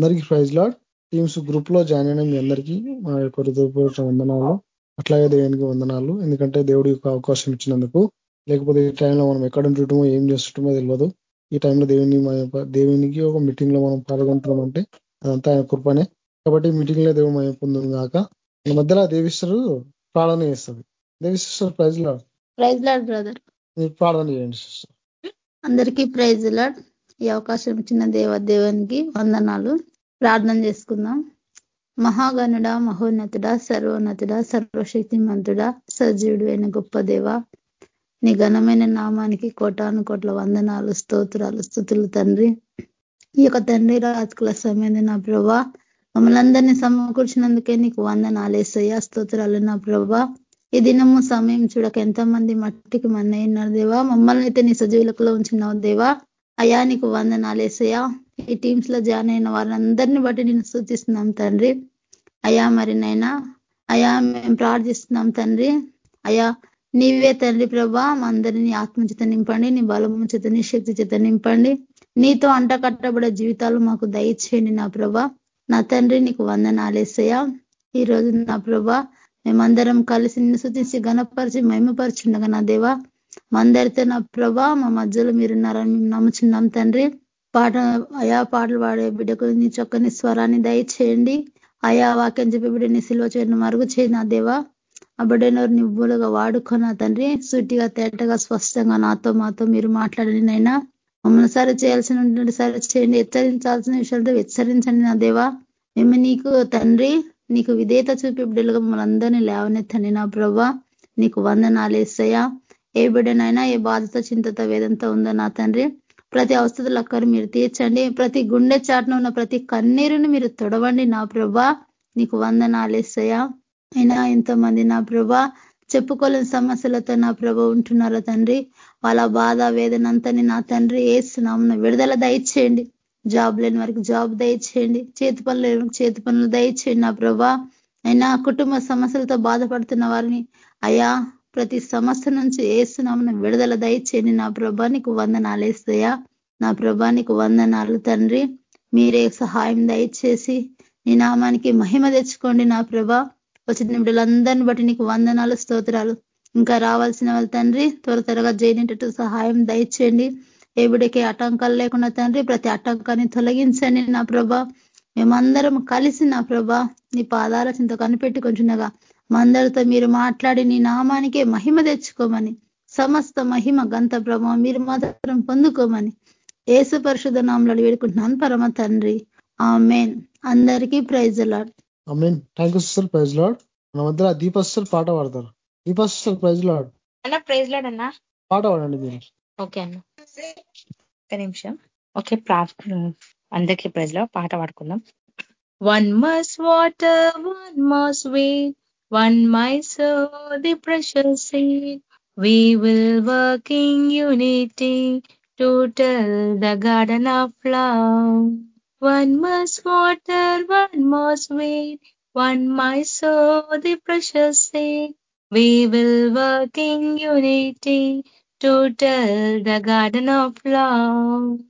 అందరికీ praise lord. Teams గ్రూప్లో join అయిన మీ అందరికీ మా యొక్క హృదయపూర్వక వందనాలు అట్లాగే దేవునికి వందనాలు. ఎందుకంటే దేవుడి యొక్క అవకాశం ఇచ్చినందుకు. లేకపోతే ఈ టైంలో మనం ఎక్కడ ఉంటుంటామో ఏం చేస్తుంటామో తెలియదు ఈ టైంలో దేవుని దేవునికి ఒక మీటింగ్లో మనం పాల్గొంటున్నాం అంటే అదంతా ఆయన కృపనే. కాబట్టి మీటింగ్లో దేవుడు మేము పొందును కాక ఈ మధ్యలో దేవిస్తారు ప్రార్థన చేస్తుంది. దేవిస్తారు praise lord. Praise lord brother. మీరు ప్రార్థన చేయండి సిస్టర్. అందరికీ ప్రైజ్ లాడ్. ఈ అవకాశం ఇచ్చిన దేవ దేవునికి వందనాలు. ప్రార్థన చేసుకుందాం. మహాగణుడ మహోన్నతుడ సర్వోన్నతుడ సర్వశక్తిమంతుడ సజీవుడు అయిన గొప్ప దేవ నీ ఘనమైన నామానికి కోటాను కోట్ల వందనాలు స్తోత్రాలు స్థుతులు తండ్రి. ఈ యొక్క తండ్రి రాజకుల సమయం నా ప్రభా మమ్మల్ని అందరినీ సమకూర్చినందుకే నీకు వందనాలేసయ్యా స్తోత్రాలు నా ప్రభా. ఈ దినము సమయం చూడక ఎంతమంది మట్టికి మన్నయ్యున్నారు దేవా మమ్మల్ని అయితే నీ సజీవులకులో ఉంచున్నావు దేవా. అయా నీకు వందనాలేసయ్యా ఈ టీమ్స్లో జాయిన్ అయిన వాళ్ళందరినీ బట్టి నేను సూచిస్తున్నాం తండ్రి. అయా మరి నైనా అయా మేము ప్రార్థిస్తున్నాం తండ్రి. అయా నీవే తండ్రి ప్రభా మా అందరినీ ఆత్మచేత నింపండి నీ బలము చేత నీ శక్తి చేత నింపండి. నీతో అంట కట్టబడే జీవితాలు మాకు దయచేయండి నా ప్రభా. నా తండ్రి నీకు వందనాలేసయ్యా ఈ రోజు నా ప్రభా మేమందరం కలిసి నిన్ను సూచించి గణపరిచి మహిమపరిచిండగా నా దేవా. మా అందరితో నా ప్రభా మా మధ్యలో మీరున్నారని మేము నమ్ముచున్నాం తండ్రి. పాట అయా పాటలు పాడే బిడ్డకు నీ చక్కని స్వరాన్ని దయచేయండి. అయా వాక్యం చెప్పి బిడ్డని సిల్వ చేయడం మరుగు చేయి నా దేవా. ఆ బిడ్డనోరు నివ్వులుగా వాడుకున్నా తండ్రి సూటిగా తేటగా స్పష్టంగా నాతో మాతో మీరు మాట్లాడండి నైనా మమ్మల్ని సరి చేయాల్సిన సరి చేయండి హెచ్చరించాల్సిన విషయాలతో హెచ్చరించండి నా దేవా. మేము నీకు తండ్రి నీకు విధేయత చూపి బిడ్డలుగా మమ్మల్ని అందరినీ లేవనెత్తండి నా ప్రభా. నీకు వందనాలేసయ్యా ఏ బిడ్డనైనా ఏ బాధతో చింతతో వేదంతో ఉందో నా తండ్రి? ప్రతి అవస్థలు అక్కరు మీరు తీర్చండి. ప్రతి గుండె చాటున ఉన్న ప్రతి కన్నీరుని మీరు తొడవండి. నా ప్రభా నీకు వందనాలేసయ్యా అయినా ఎంతోమంది నా ప్రభా చెప్పుకోలేని సమస్యలతో నా ప్రభ ఉంటున్నారో తండ్రి? వాళ్ళ బాధ వేదన అంతని నా తండ్రి వేస్తున్నాము విడుదల దయచేయండి. జాబ్ లేని వారికి జాబ్ దయచేయండి. చేతి పనులు చేతి పనులు దయచేయండి నా ప్రభా. అయినా కుటుంబ సమస్యలతో బాధపడుతున్న వారిని అయా ప్రతి సమస్య నుంచి ఏసునామను విడుదల దయచేయండి. నా ప్రభా నీకు వందనాలేస్తాయా నా ప్రభా నీకు వందనాలు తండ్రి. మీరే సహాయం దయచేసి నీ నామానికి మహిమ తెచ్చుకోండి. నా ప్రభా వచ్చిన బిడ్డలందరినీ బట్టి నీకు వందనాలు స్తోత్రాలు. ఇంకా రావాల్సిన వాళ్ళ తండ్రి త్వర త్వరగా చేయనిటట్టు సహాయం దయచేయండి. ఏ బిడ్డకి ఆటంకాలు లేకుండా తండ్రి ప్రతి ఆటంకాన్ని తొలగించండి. నా ప్రభా మేమందరం కలిసి నా ప్రభా నీ పాదాల చింత కనిపెట్టుకుంటున్నగా కొంచెంగా అందరితో మీరు మాట్లాడి నీ నామానికే మహిమ తెచ్చుకోమని సమస్త మహిమ గంత ప్రభావం మీరు మాత్రం పొందుకోమని ఏసు పరిశుధ నామంలో వేడుకుంటున్నాను పరమ తండ్రి. ఆ మెయిన్ అందరికీ praise lord thank you sir praise lord మన మధ్య దీపస్టర్ పాట పాడతారు. దీపస్టర్ ప్రైజ్ లాడ్ అన్న ప్రైజ్ లాడ్ అన్న. పాట పాడండి మీరు. ఓకే అన్న. ఒక నిమిషం. ఓకే ప్రార్థన అందరికీ ప్రైజ్లో పాట పాడుకుందాం. వన్ మస్ వాటర్ వన్ మస్ వీట్ One my soul, the precious seed, we will work in unity to tell the garden of love. One must water, one must weed, one my soul, the precious seed. We will work in unity to tell the garden of love.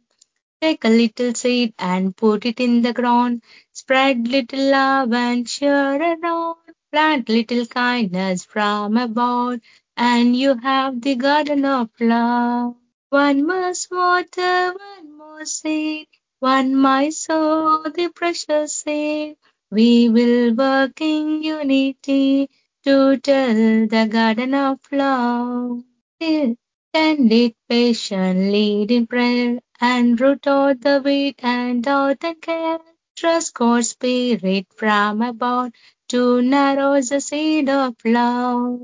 Take a little seed and put it in the ground. Spread little love and cheer around. Plant little kindness from above, and you have the garden of love. One must water, one must seed, one my soul, the precious seed. We will work in unity to tell the garden of love. Tend it patiently in prayer and root out the weed and doubt and care. Trust God's spirit from above to narrow the seed of love.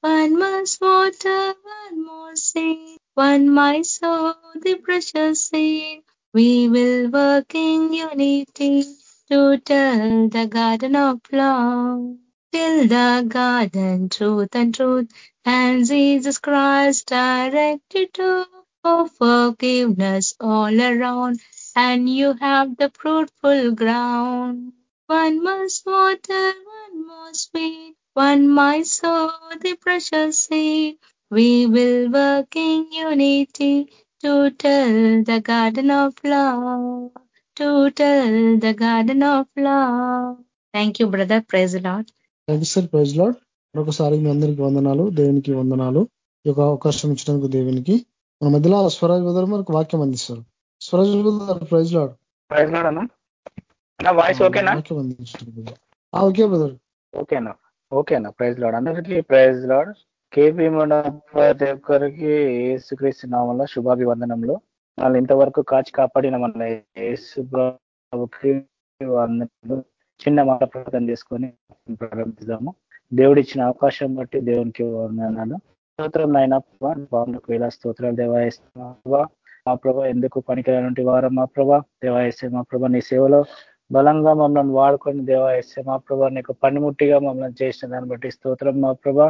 One must water, one more seed, one my soul, the precious seed. We will work in unity to tell the garden of love. Till the garden, truth and truth, and Jesus Christ directed to for forgiveness all around, and you have the fruitful ground. One must water, one must feed, one my soul, the precious seed. We will work in unity to tell the garden of love. to tell the garden of love. Thank you, brother. Praise the Lord. Thank sir praise lord మరొకసారి మీ అందరికీ వందనాలు దేవునికి వందనాలు ఈ యొక్క అవకాశం ఇచ్చినందుకు దేవునికి మన మధ్యలో స్వరాజ్ బదర్ మనకు వాక్యం అందిస్తారు Swaraj brother praise lord praise lord అన్న నా వాయిస్ ఓకేనా ఓకే బ్రదర్ ఓకేనా ఓకేనా ప్రైజ్ లాడ్ అందరికీ ప్రైజ్ లాడ్ కేపీ మన ప్రతి ఒక్కరికి యేసుక్రీస్తు నామంలో శుభాభివందనంలో వాళ్ళు ఇంతవరకు కాచి కాపాడిన మన ప్రభుకి వందనములు. చిన్న మాట ప్రార్థన చేసుకొని ప్రారంభిద్దాము. దేవుడిచ్చిన అవకాశం బట్టి దేవునికి వందనాలు. స్తోత్రం నాయన బాబులకు వేల స్తోత్రాలు. దేవాయస్తా మా ప్రభా ఎందుకు పనికిరానంటి వారు మా ప్రభా? దేవాయస్తే మా ప్రభా నీ సేవలో బలంగా మమ్మల్ని వాడుకొని దేవాయస్తే మా ప్రభా నీకు పనిముట్టిగా మమ్మల్ని చేసిన దాన్ని బట్టి స్తోత్రం మా ప్రభా.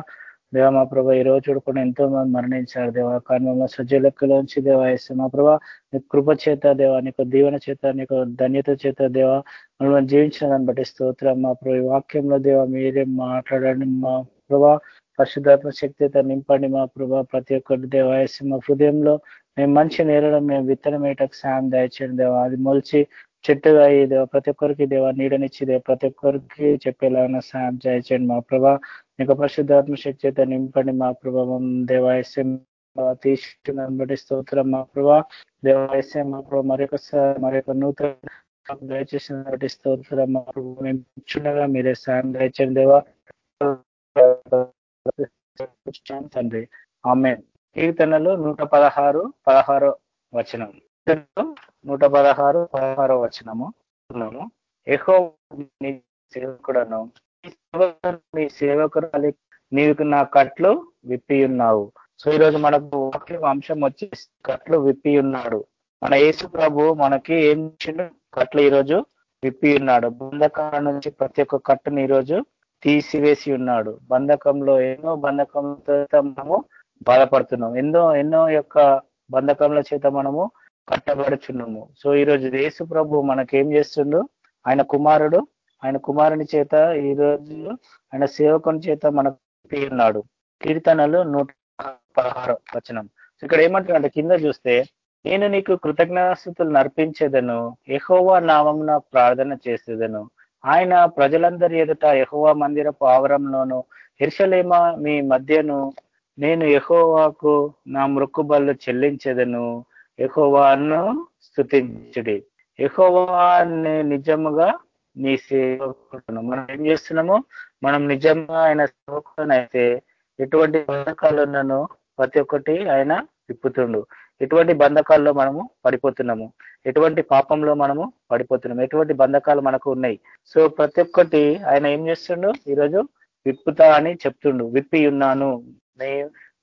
దేవ మా ప్రభా ఈ రోజు కూడా ఎంతో మంది మరణించారు దేవా. కానీ మమ్మల్ని సజ్జలెక్కలోంచి దేవాయస్తే మా ప్రభా నీ కృప చేత దేవా నీకు దీవెన చేత నీకు ధన్యత చేత దేవా మమ్మల్ని జీవించిన దాన్ని బట్టి స్తోత్రం మా ప్రభు. ఈ వాక్యంలో దేవా మీరే మాట్లాడండి మా ప్రభా. పరిశుద్ధాత్మ శక్తితో నింపండి మా ప్రభా. ప్రతి ఒక్కటి దేవాయసి మా హృదయంలో మేము మంచి నేరడం మేము విత్తనం వేయటకు సాయం దయచేయండి దేవా. అది మొలిచి చెట్టుగా అయ్యి దేవ ప్రతి ఒక్కరికి దేవ నీడనిచ్చి దేవ ప్రతి ఒక్కరికి చెప్పేలాగా సాయం చేయించండి మా ప్రభా నీకు పరిశుద్ధాత్మ శక్తి చేత నింపండి మా ప్రభావం దేవాయస్యం తీసుకున్నాను బట్టి స్తోత్రం మా ప్రభా దేవాయస్యం మా ప్రభావ మరొకసారి మరొక నూతన దయచేసిన బట్టి స్తోత్రం మా ప్రభు మేము కూర్చుండగా మీరే సాయం దయచండి దేవా తండ్రి ఆమె కీర్తనలు నూట పదహారు పదహారో వచనం నూట పదహారు పదహారో వచ్చినము ఎహో నీ సేవకుడను నీ సేవకురాలి నీకు నా కట్లు విప్పి ఉన్నావు. సో ఈరోజు మనకు వంశం వచ్చి కట్లు విప్పి ఉన్నాడు. మన యేసు ప్రభు మనకి ఏం ఇచ్చిండు కట్లు ఈరోజు విప్పి ఉన్నాడు. బంధకాల నుంచి ప్రతి ఒక్క కట్టును ఈరోజు తీసివేసి ఉన్నాడు. బంధకంలో ఎన్నో బంధకంతో మనము బాధపడుతున్నాం. ఎన్నో ఎన్నో యొక్క బంధకంలో చేత మనము కట్టబడుచున్నాము. సో ఈరోజు యేసు ప్రభు మనకేం చేస్తుండు? ఆయన కుమారుడు ఆయన కుమారుని చేత ఈ రోజు ఆయన సేవకుని చేత మనకు ఉన్నాడు కీర్తనలు నూట పదహారు వచనం. ఇక్కడ ఏమంటారంటే కింద చూస్తే నేను నీకు కృతజ్ఞాస్తుతులు నర్పించేదను ఎహోవా నామంన ప్రార్థన చేసేదను. ఆయన ప్రజలందరి ఎదుట ఎహోవా మందిరపు ఆవరంలోను హిర్షలేమ మీ మధ్యను నేను ఎహోవాకు నా మృక్కుబళ్ళు చెల్లించేదను. ఎహోవాను స్థుతించుడి యహోవాన్ని నిజముగా నీ సేవకుడును మనం ఏం చేస్తున్నాము? మనం నిజంగా ఆయన సేవకుడనైతే ఎటువంటి బంధకాలున్నను ప్రతి ఒక్కటి ఆయన తిప్పుతుండు ఎటువంటి బంధకాల్లో మనము పడిపోతున్నాము? ఎటువంటి పాపంలో మనము పడిపోతున్నాము? ఎటువంటి బంధకాలు మనకు ఉన్నాయి? సో ప్రతి ఒక్కటి ఆయన ఏం చేస్తుండు? ఈరోజు విప్పుతా అని చెప్తుండు. విప్పి ఉన్నాను.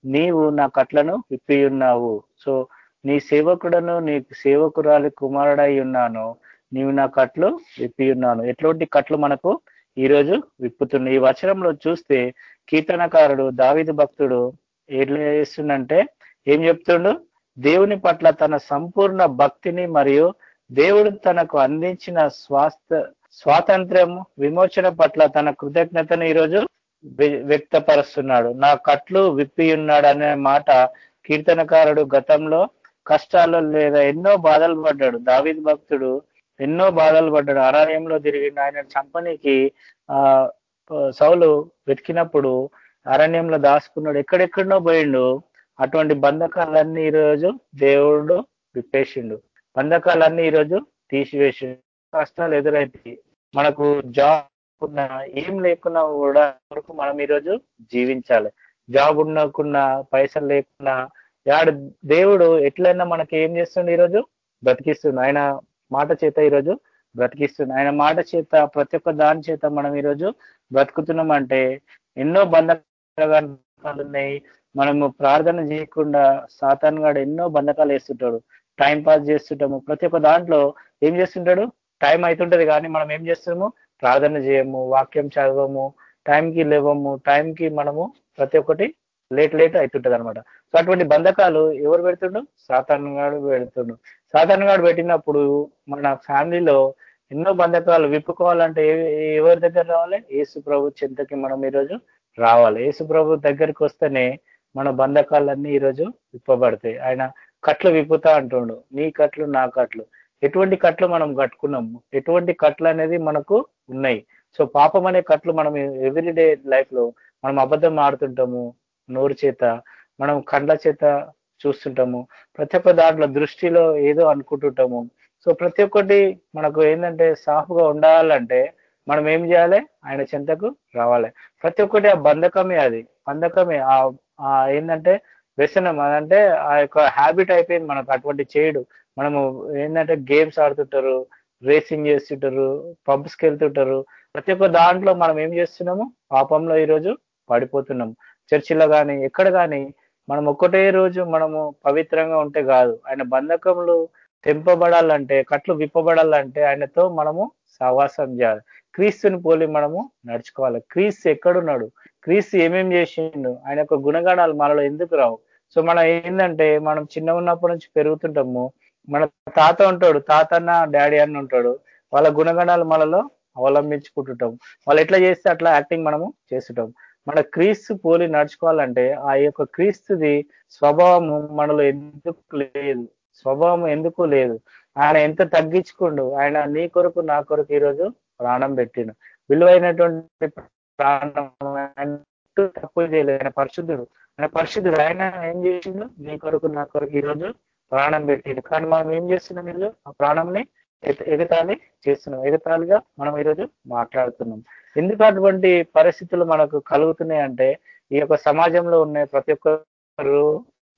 నీవు నా కట్లను విప్పి ఉన్నావు. సో నీ సేవకుడను నీ సేవకురాలి కుమారుడై ఉన్నాను. నీవు నా కట్లు విప్పి ఉన్నాను. ఎటువంటి కట్లు మనకు ఈరోజు విప్పుతున్నాయి? ఈ వచనంలో చూస్తే కీర్తనకారుడు దావిద భక్తుడు ఎట్లా చేస్తుండంటే ఏం చెప్తుండు? దేవుని పట్ల తన సంపూర్ణ భక్తిని మరియు దేవుడు తనకు అందించిన స్వాస్థ స్వాతంత్ర్యం విమోచన పట్ల తన కృతజ్ఞతను ఈరోజు వ్యక్తపరుస్తున్నాడు. నా కట్లు విప్పి ఉన్నాడు అనే మాట కీర్తనకారుడు గతంలో కష్టాల్లో లేదా ఎన్నో బాధలు పడ్డాడు. దావిద్ భక్తుడు ఎన్నో బాధలు పడ్డాడు. అరణ్యంలో తిరిగి ఆయన చంపనీకి ఆ సౌలు వెతికినప్పుడు అరణ్యంలో దాచుకున్నాడు ఎక్కడెక్కడనో పోయిండు. అటువంటి బంధకాలన్నీ ఈరోజు దేవుడు విప్పేసిండు. బంధకాలన్నీ ఈరోజు తీసివేసిండు. కష్టాలు ఎదురైతే మనకు జాబ్ ఉన్నా ఏం లేకున్నా కూడా వరకు మనం ఈరోజు జీవించాలి. జాబ్ ఉండకున్నా పైసలు లేకున్నా యాడు దేవుడు ఎట్లయినా మనకి ఏం చేస్తుండే ఈరోజు? బ్రతికిస్తుండు. ఆయన మాట చేత ఈరోజు బ్రతికిస్తుంది ఆయన మాట చేత ప్రతి ఒక్క దాని చేత మనం ఈరోజు బ్రతుకుతున్నాం అంటే ఎన్నో బంధకాలు ఉన్నాయి. మనము ప్రార్థన చేయకుండా సాతాన్ గాడు ఎన్నో బంధకాలు వేస్తుంటాడు టైం పాస్ చేస్తుంటాము. ప్రతి ఒక్క దాంట్లో ఏం చేస్తుంటాడు? టైం అవుతుంటది కానీ మనం ఏం చేస్తాము ప్రార్థన చేయము వాక్యం చదవము టైంకి లేవము టైంకి మనము ప్రతి ఒక్కటి లేట్ లేట్ అవుతుంటది అనమాట సో అటువంటి బంధకాలు ఎవరు పెడుతుండు సాధారణగాడు పెడుతుండు. సాధారణగాడు పెట్టినప్పుడు మన ఫ్యామిలీలో ఎన్నో బంధకాలు విప్పుకోవాలంటే ఎవరి దగ్గర రావాలి? ఏసు ప్రభు చింతకి మనం ఈరోజు రావాలి. ఏసు ప్రభు దగ్గరికి వస్తేనే మన బంధకాలన్నీ ఈరోజు విప్పబడతాయి. ఆయన కట్లు విప్పుతా అంటుండు. నీ కట్లు నా కట్లు. ఎటువంటి కట్లు మనం కట్టుకున్నాము ఎటువంటి కట్లు అనేది మనకు ఉన్నాయి. సో పాపం అనే కట్లు మనం ఎవ్రీడే లైఫ్లో మనం అబద్ధం ఆడుతుంటాము. నోరు చేత మనం కండ్ల చేత చూస్తుంటాము. ప్రతి ఒక్క దాంట్లో దృష్టిలో ఏదో అనుకుంటుంటాము. సో ప్రతి ఒక్కటి మనకు ఏంటంటే సాఫ్గా ఉండాలంటే మనం ఏం చేయాలి? ఆయన చెంతకు రావాలి. ప్రతి ఒక్కటి ఆ బంధకమే అది. బంధకమే. ఆ ఏంటంటే వ్యసనం అదంటే ఆ యొక్క హ్యాబిట్ అయిపోయింది మనకు. అటువంటి చేయడు. మనము ఏంటంటే గేమ్స్ ఆడుతుంటారు రేసింగ్ చేస్తుంటారు పబ్స్కి వెళ్తుంటారు. ప్రతి ఒక్క దాంట్లో మనం ఏం చేస్తున్నాము? పాపంలో ఈరోజు పడిపోతున్నాం చర్చిలో కానీ ఎక్కడ కానీ మనం ఒక్కటే రోజు మనము పవిత్రంగా ఉంటే కాదు. ఆయన బంధకములు తెంపబడాలంటే కట్లు విప్పబడాలంటే ఆయనతో మనము సహవాసం చేయాలి. క్రీస్తుని పోలి మనము నడుచుకోవాలి. క్రీస్తు ఎక్కడున్నాడు? క్రీస్తు ఏమేం చేసిండు? ఆయన యొక్క గుణగణాలు మనలో ఎందుకు రావు? సో మనం ఏంటంటే మనం చిన్న ఉన్నప్పటి నుంచి పెరుగుతుంటాము. మన తాత ఉంటాడు తాత అన్న డాడీ అన్న ఉంటాడు. వాళ్ళ గుణగణాలు మనలో అవలంబించుకుంటుంటాం వాళ్ళు ఎట్లా చేస్తే అట్లా యాక్టింగ్ మనము చేస్తుంటాం మన క్రీస్తు పోలి నడుచుకోవాలంటే ఆ యొక్క క్రీస్తుది స్వభావము మనలో ఎందుకు లేదు? స్వభావం ఎందుకు లేదు? ఆయన ఎంత తగ్గించుకుండు? ఆయన నీ కొరకు నా కొరకు ఈరోజు ప్రాణం పెట్టిండు. విలువైనటువంటి ప్రాణం తప్పు చేయలేదు. ఆయన పరిశుద్ధుడు. ఆయన పరిశుద్ధుడు. ఆయన ఏం చేసిండు? నీ కొరకు నా కొరకు ఈరోజు ప్రాణం పెట్టిండు. కానీ మనం ఏం చేస్తున్నాం ఈరోజు ఆ ప్రాణంని ఎగతాళి చేస్తున్నాం. ఎగతాళిగా మనం ఈరోజు మాట్లాడుతున్నాం. ఎందుకు అటువంటి పరిస్థితులు మనకు కలుగుతున్నాయి అంటే ఈ యొక్క సమాజంలో ఉన్న ప్రతి ఒక్కరు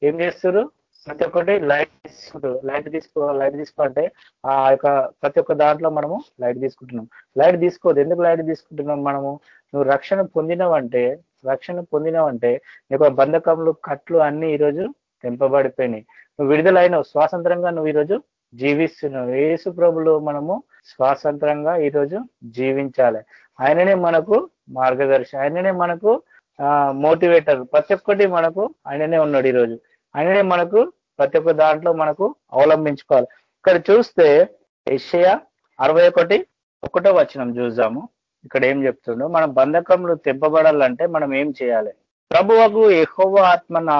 ఏం చేస్తారు ప్రతి ఒక్కటి లైట్ తీసుకుంటారు లైట్ తీసుకో లైట్ తీసుకోవాలంటే ఆ యొక్క ప్రతి ఒక్క దాంట్లో మనము లైట్ తీసుకుంటున్నాం. లైట్ తీసుకోదు ఎందుకు లైట్ తీసుకుంటున్నాం మనము? నువ్వు రక్షణ పొందినవంటే రక్షణ పొందినవంటే నీకు బంధకములు కట్లు అన్ని ఈరోజు తెంపబడిపోయినాయి. నువ్వు విడుదలైనవు. స్వాతంత్రంగా నువ్వు ఈరోజు జీవిస్తున్నాం. ఏసు ప్రభులో మనము స్వాతంత్రంగా ఈరోజు జీవించాలి. ఆయననే మనకు మార్గదర్శి ఆయననే మనకు మోటివేటర్. ప్రతి ఒక్కటి మనకు ఆయననే ఉన్నాడు ఈరోజు ఆయననే మనకు ప్రతి ఒక్క దాంట్లో మనకు అవలంబించుకోవాలి. ఇక్కడ చూస్తే ఏషియా అరవై ఒకటి ఒకటో వచనం చూద్దాము. ఇక్కడ ఏం చెప్తుండో మనం బంధకంలో తెంపబడాలంటే మనం ఏం చేయాలి? ప్రభువకు ఎహోవ ఆత్మ నా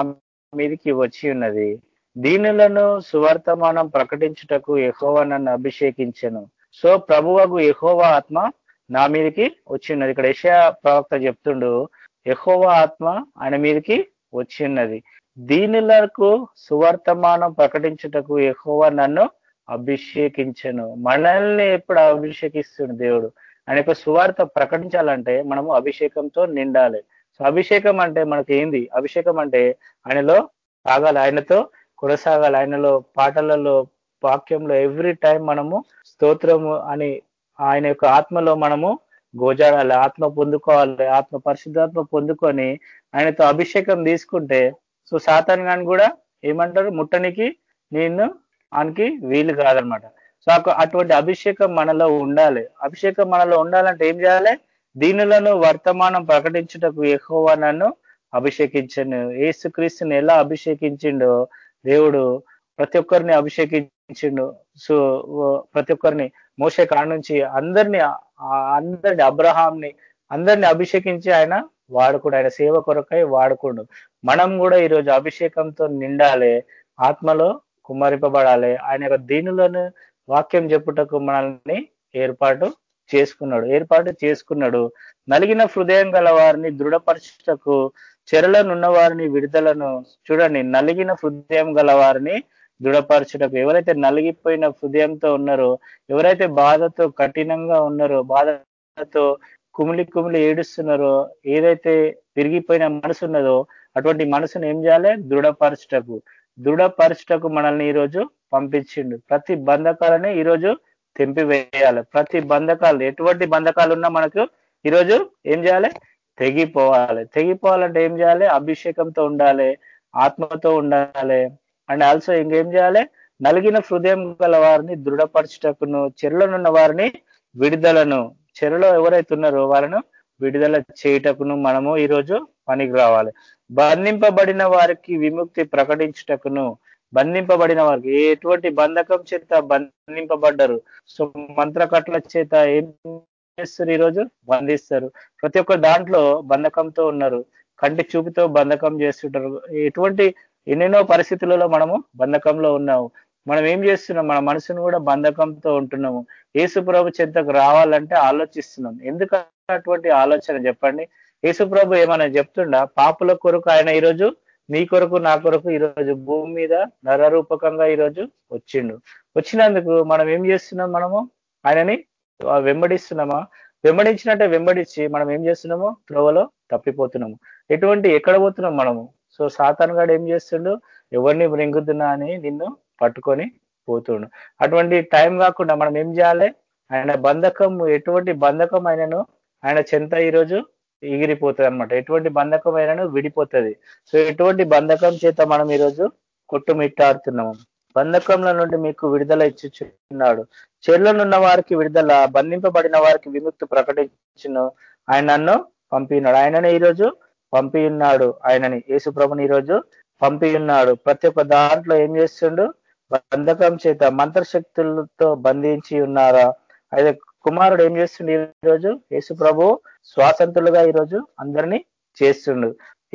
మీదకి వచ్చి ఉన్నది. దీనులను సువర్తమానం ప్రకటించుటకు ఎహోవ నన్ను అభిషేకించను. సో ప్రభువకు ఎహోవ ఆత్మ నా మీదకి వచ్చిన్నది ఇక్కడ యషయా ప్రవక్త చెప్తుండు ఎహోవ ఆత్మ ఆయన మీదకి వచ్చిన్నది దీనులకు సువర్తమానం ప్రకటించుటకు ఎహోవ నన్ను అభిషేకించను. మనల్ని ఎప్పుడు అభిషేకిస్తుంది దేవుడు? ఆయన యొక్క సువార్త ప్రకటించాలంటే మనము అభిషేకంతో నిండాలి. సో అభిషేకం అంటే మనకి ఏంది అభిషేకం అంటే ఆయనలో సాగాలి ఆయనతో కొనసాగాలి. ఆయనలో పాటలలో వాక్యంలో ఎవ్రీ టైం మనము స్తోత్రము అని ఆయన యొక్క ఆత్మలో మనము గోజాడాలి ఆత్మ పొందుకోవాలి. ఆత్మ పరిశుద్ధాత్మ పొందుకొని ఆయనతో అభిషేకం తీసుకుంటే సో సాతాన్ గాని కూడా ఏమంటారు? ముట్టనికి నేను ఆయనకి వీలు కాదనమాట. సో అటువంటి అభిషేకం మనలో ఉండాలి. అభిషేకం మనలో ఉండాలంటే ఏం చేయాలి? దీనులను వర్తమానం ప్రకటించుటకు ఎక్కువ నన్ను అభిషేకించను. ఏసుక్రీస్తుని ఎలా అభిషేకించిండో దేవుడు ప్రతి ఒక్కరిని అభిషేకించిండు. సో ప్రతి ఒక్కరిని మోసే కాడ నుంచి అందరిని అందరిని అబ్రహాంని అందరిని అభిషేకించి ఆయన వాడుకుడు. ఆయన సేవ కొరకై వాడుకుడు. మనం కూడా ఈరోజు అభిషేకంతో నిండాలి ఆత్మలో కుమ్మరింపబడాలి. ఆయన యొక్క దీనిలోనే వాక్యం చెప్పుటకు మనల్ని ఏర్పాటు చేసుకున్నాడు. ఏర్పాటు చేసుకున్నాడు. నలిగిన హృదయం గల వారిని దృఢపరచుటకు చెరలనున్న వారిని విడుదలను చూడండి. నలిగిన హృదయం గల వారిని దృఢపరచుటకు ఎవరైతే నలిగిపోయిన హృదయంతో ఉన్నారో ఎవరైతే బాధతో కఠినంగా ఉన్నారో బాధతో కుమిలి కుమిలి ఏడుస్తున్నారో ఏదైతే విరిగిపోయిన మనసు ఉన్నదో అటువంటి మనసును ఏం చేయాలి? దృఢపరచుటకు. దృఢపరచుటకు మనల్ని ఈరోజు పంపించిండు. ప్రతి బంధకాలని ఈరోజు తెంపివేయాలి. ప్రతి బంధకాలు ఎటువంటి బంధకాలు ఉన్నా మనకు ఈరోజు ఏం చేయాలి? తెగిపోవాలి. తెగిపోవాలంటే ఏం చేయాలి? అభిషేకంతో ఉండాలి ఆత్మతో ఉండాలి. అండ్ ఆల్సో ఇంకేం చేయాలి? నలిగిన హృదయం గల వారిని దృఢపరచుటకును చెరలోనున్న వారిని విడుదలను. చెరలో ఎవరైతే ఉన్నారో వాళ్ళను విడుదల చేయుటకును మనము ఈరోజు పనికి రావాలి. బంధింపబడిన వారికి విముక్తి ప్రకటించుటకును. బంధింపబడిన వారికి ఎటువంటి బంధకం చేత బంధింపబడ్డరు? సో మంత్రకట్ల చేత ఏం చేస్తారు ఈరోజు బంధిస్తారు. ప్రతి ఒక్క దాంట్లో బంధకంతో ఉన్నారు. కంటి చూపుతో బంధకం చేస్తుంటారు. ఎటువంటి ఎన్నెన్నో పరిస్థితులలో మనము బంధకంలో ఉన్నాము. మనం ఏం చేస్తున్నాం? మన మనసును కూడా బంధకంతో ఉంటున్నాము. ఏసుప్రభు చెంతకు రావాలంటే ఆలోచిస్తున్నాం. ఎందుకు అటువంటి ఆలోచన చెప్పండి? ఏసుప్రభు ఏమైనా చెప్తుండా? పాపుల కొరకు ఆయన ఈరోజు నీ కొరకు నా కొరకు ఈరోజు భూమి మీద నరరూపకంగా ఈరోజు వచ్చిండు. వచ్చినందుకు మనం ఏం చేస్తున్నాం మనము? ఆయనని వెంబడిస్తున్నామా? వెంబడించినట్టే వెంబడించి మనం ఏం చేస్తున్నాము? త్రోవలో తప్పిపోతున్నాము. ఎటువంటి ఎక్కడ పోతున్నాం మనము? సో సాతాను గాడు ఏం చేస్తుండు? ఎవరిని రింగుతున్నా అని నిన్ను పట్టుకొని పోతుండు. అటువంటి టైం కాకుండా మనం ఏం చేయాలి? ఆయన బంధకం ఎటువంటి బంధకం అయినను ఆయన చెంత ఈరోజు ఎగిరిపోతుంది అనమాట ఎటువంటి బంధకం అయినను విడిపోతుంది. సో ఎటువంటి బంధకం చేత మనం ఈరోజు కొట్టుమిట్టాడుతున్నాము? బంధకంల నుండి మీకు విడుదల ఇచ్చుచున్నాడు. చెర్లనున్న వారికి విడుదల బంధింపబడిన వారికి విముక్తి ప్రకటించును. ఆయన నన్ను పంపినాడు ఆయననే ఈరోజు పంపి ఉన్నాడు ఆయనని యేసు ప్రభుని ఈరోజు పంపి ఉన్నాడు ప్రతి ఒక్క దాంట్లో ఏం చేస్తుండు? బంధకం చేత మంత్రశక్తులతో బంధించి ఉన్నారా? అయితే కుమారుడు ఏం చేస్తుండు ఈరోజు యేసు ప్రభు స్వాతంత్రులుగా ఈరోజు అందరినీ చేస్తుండు.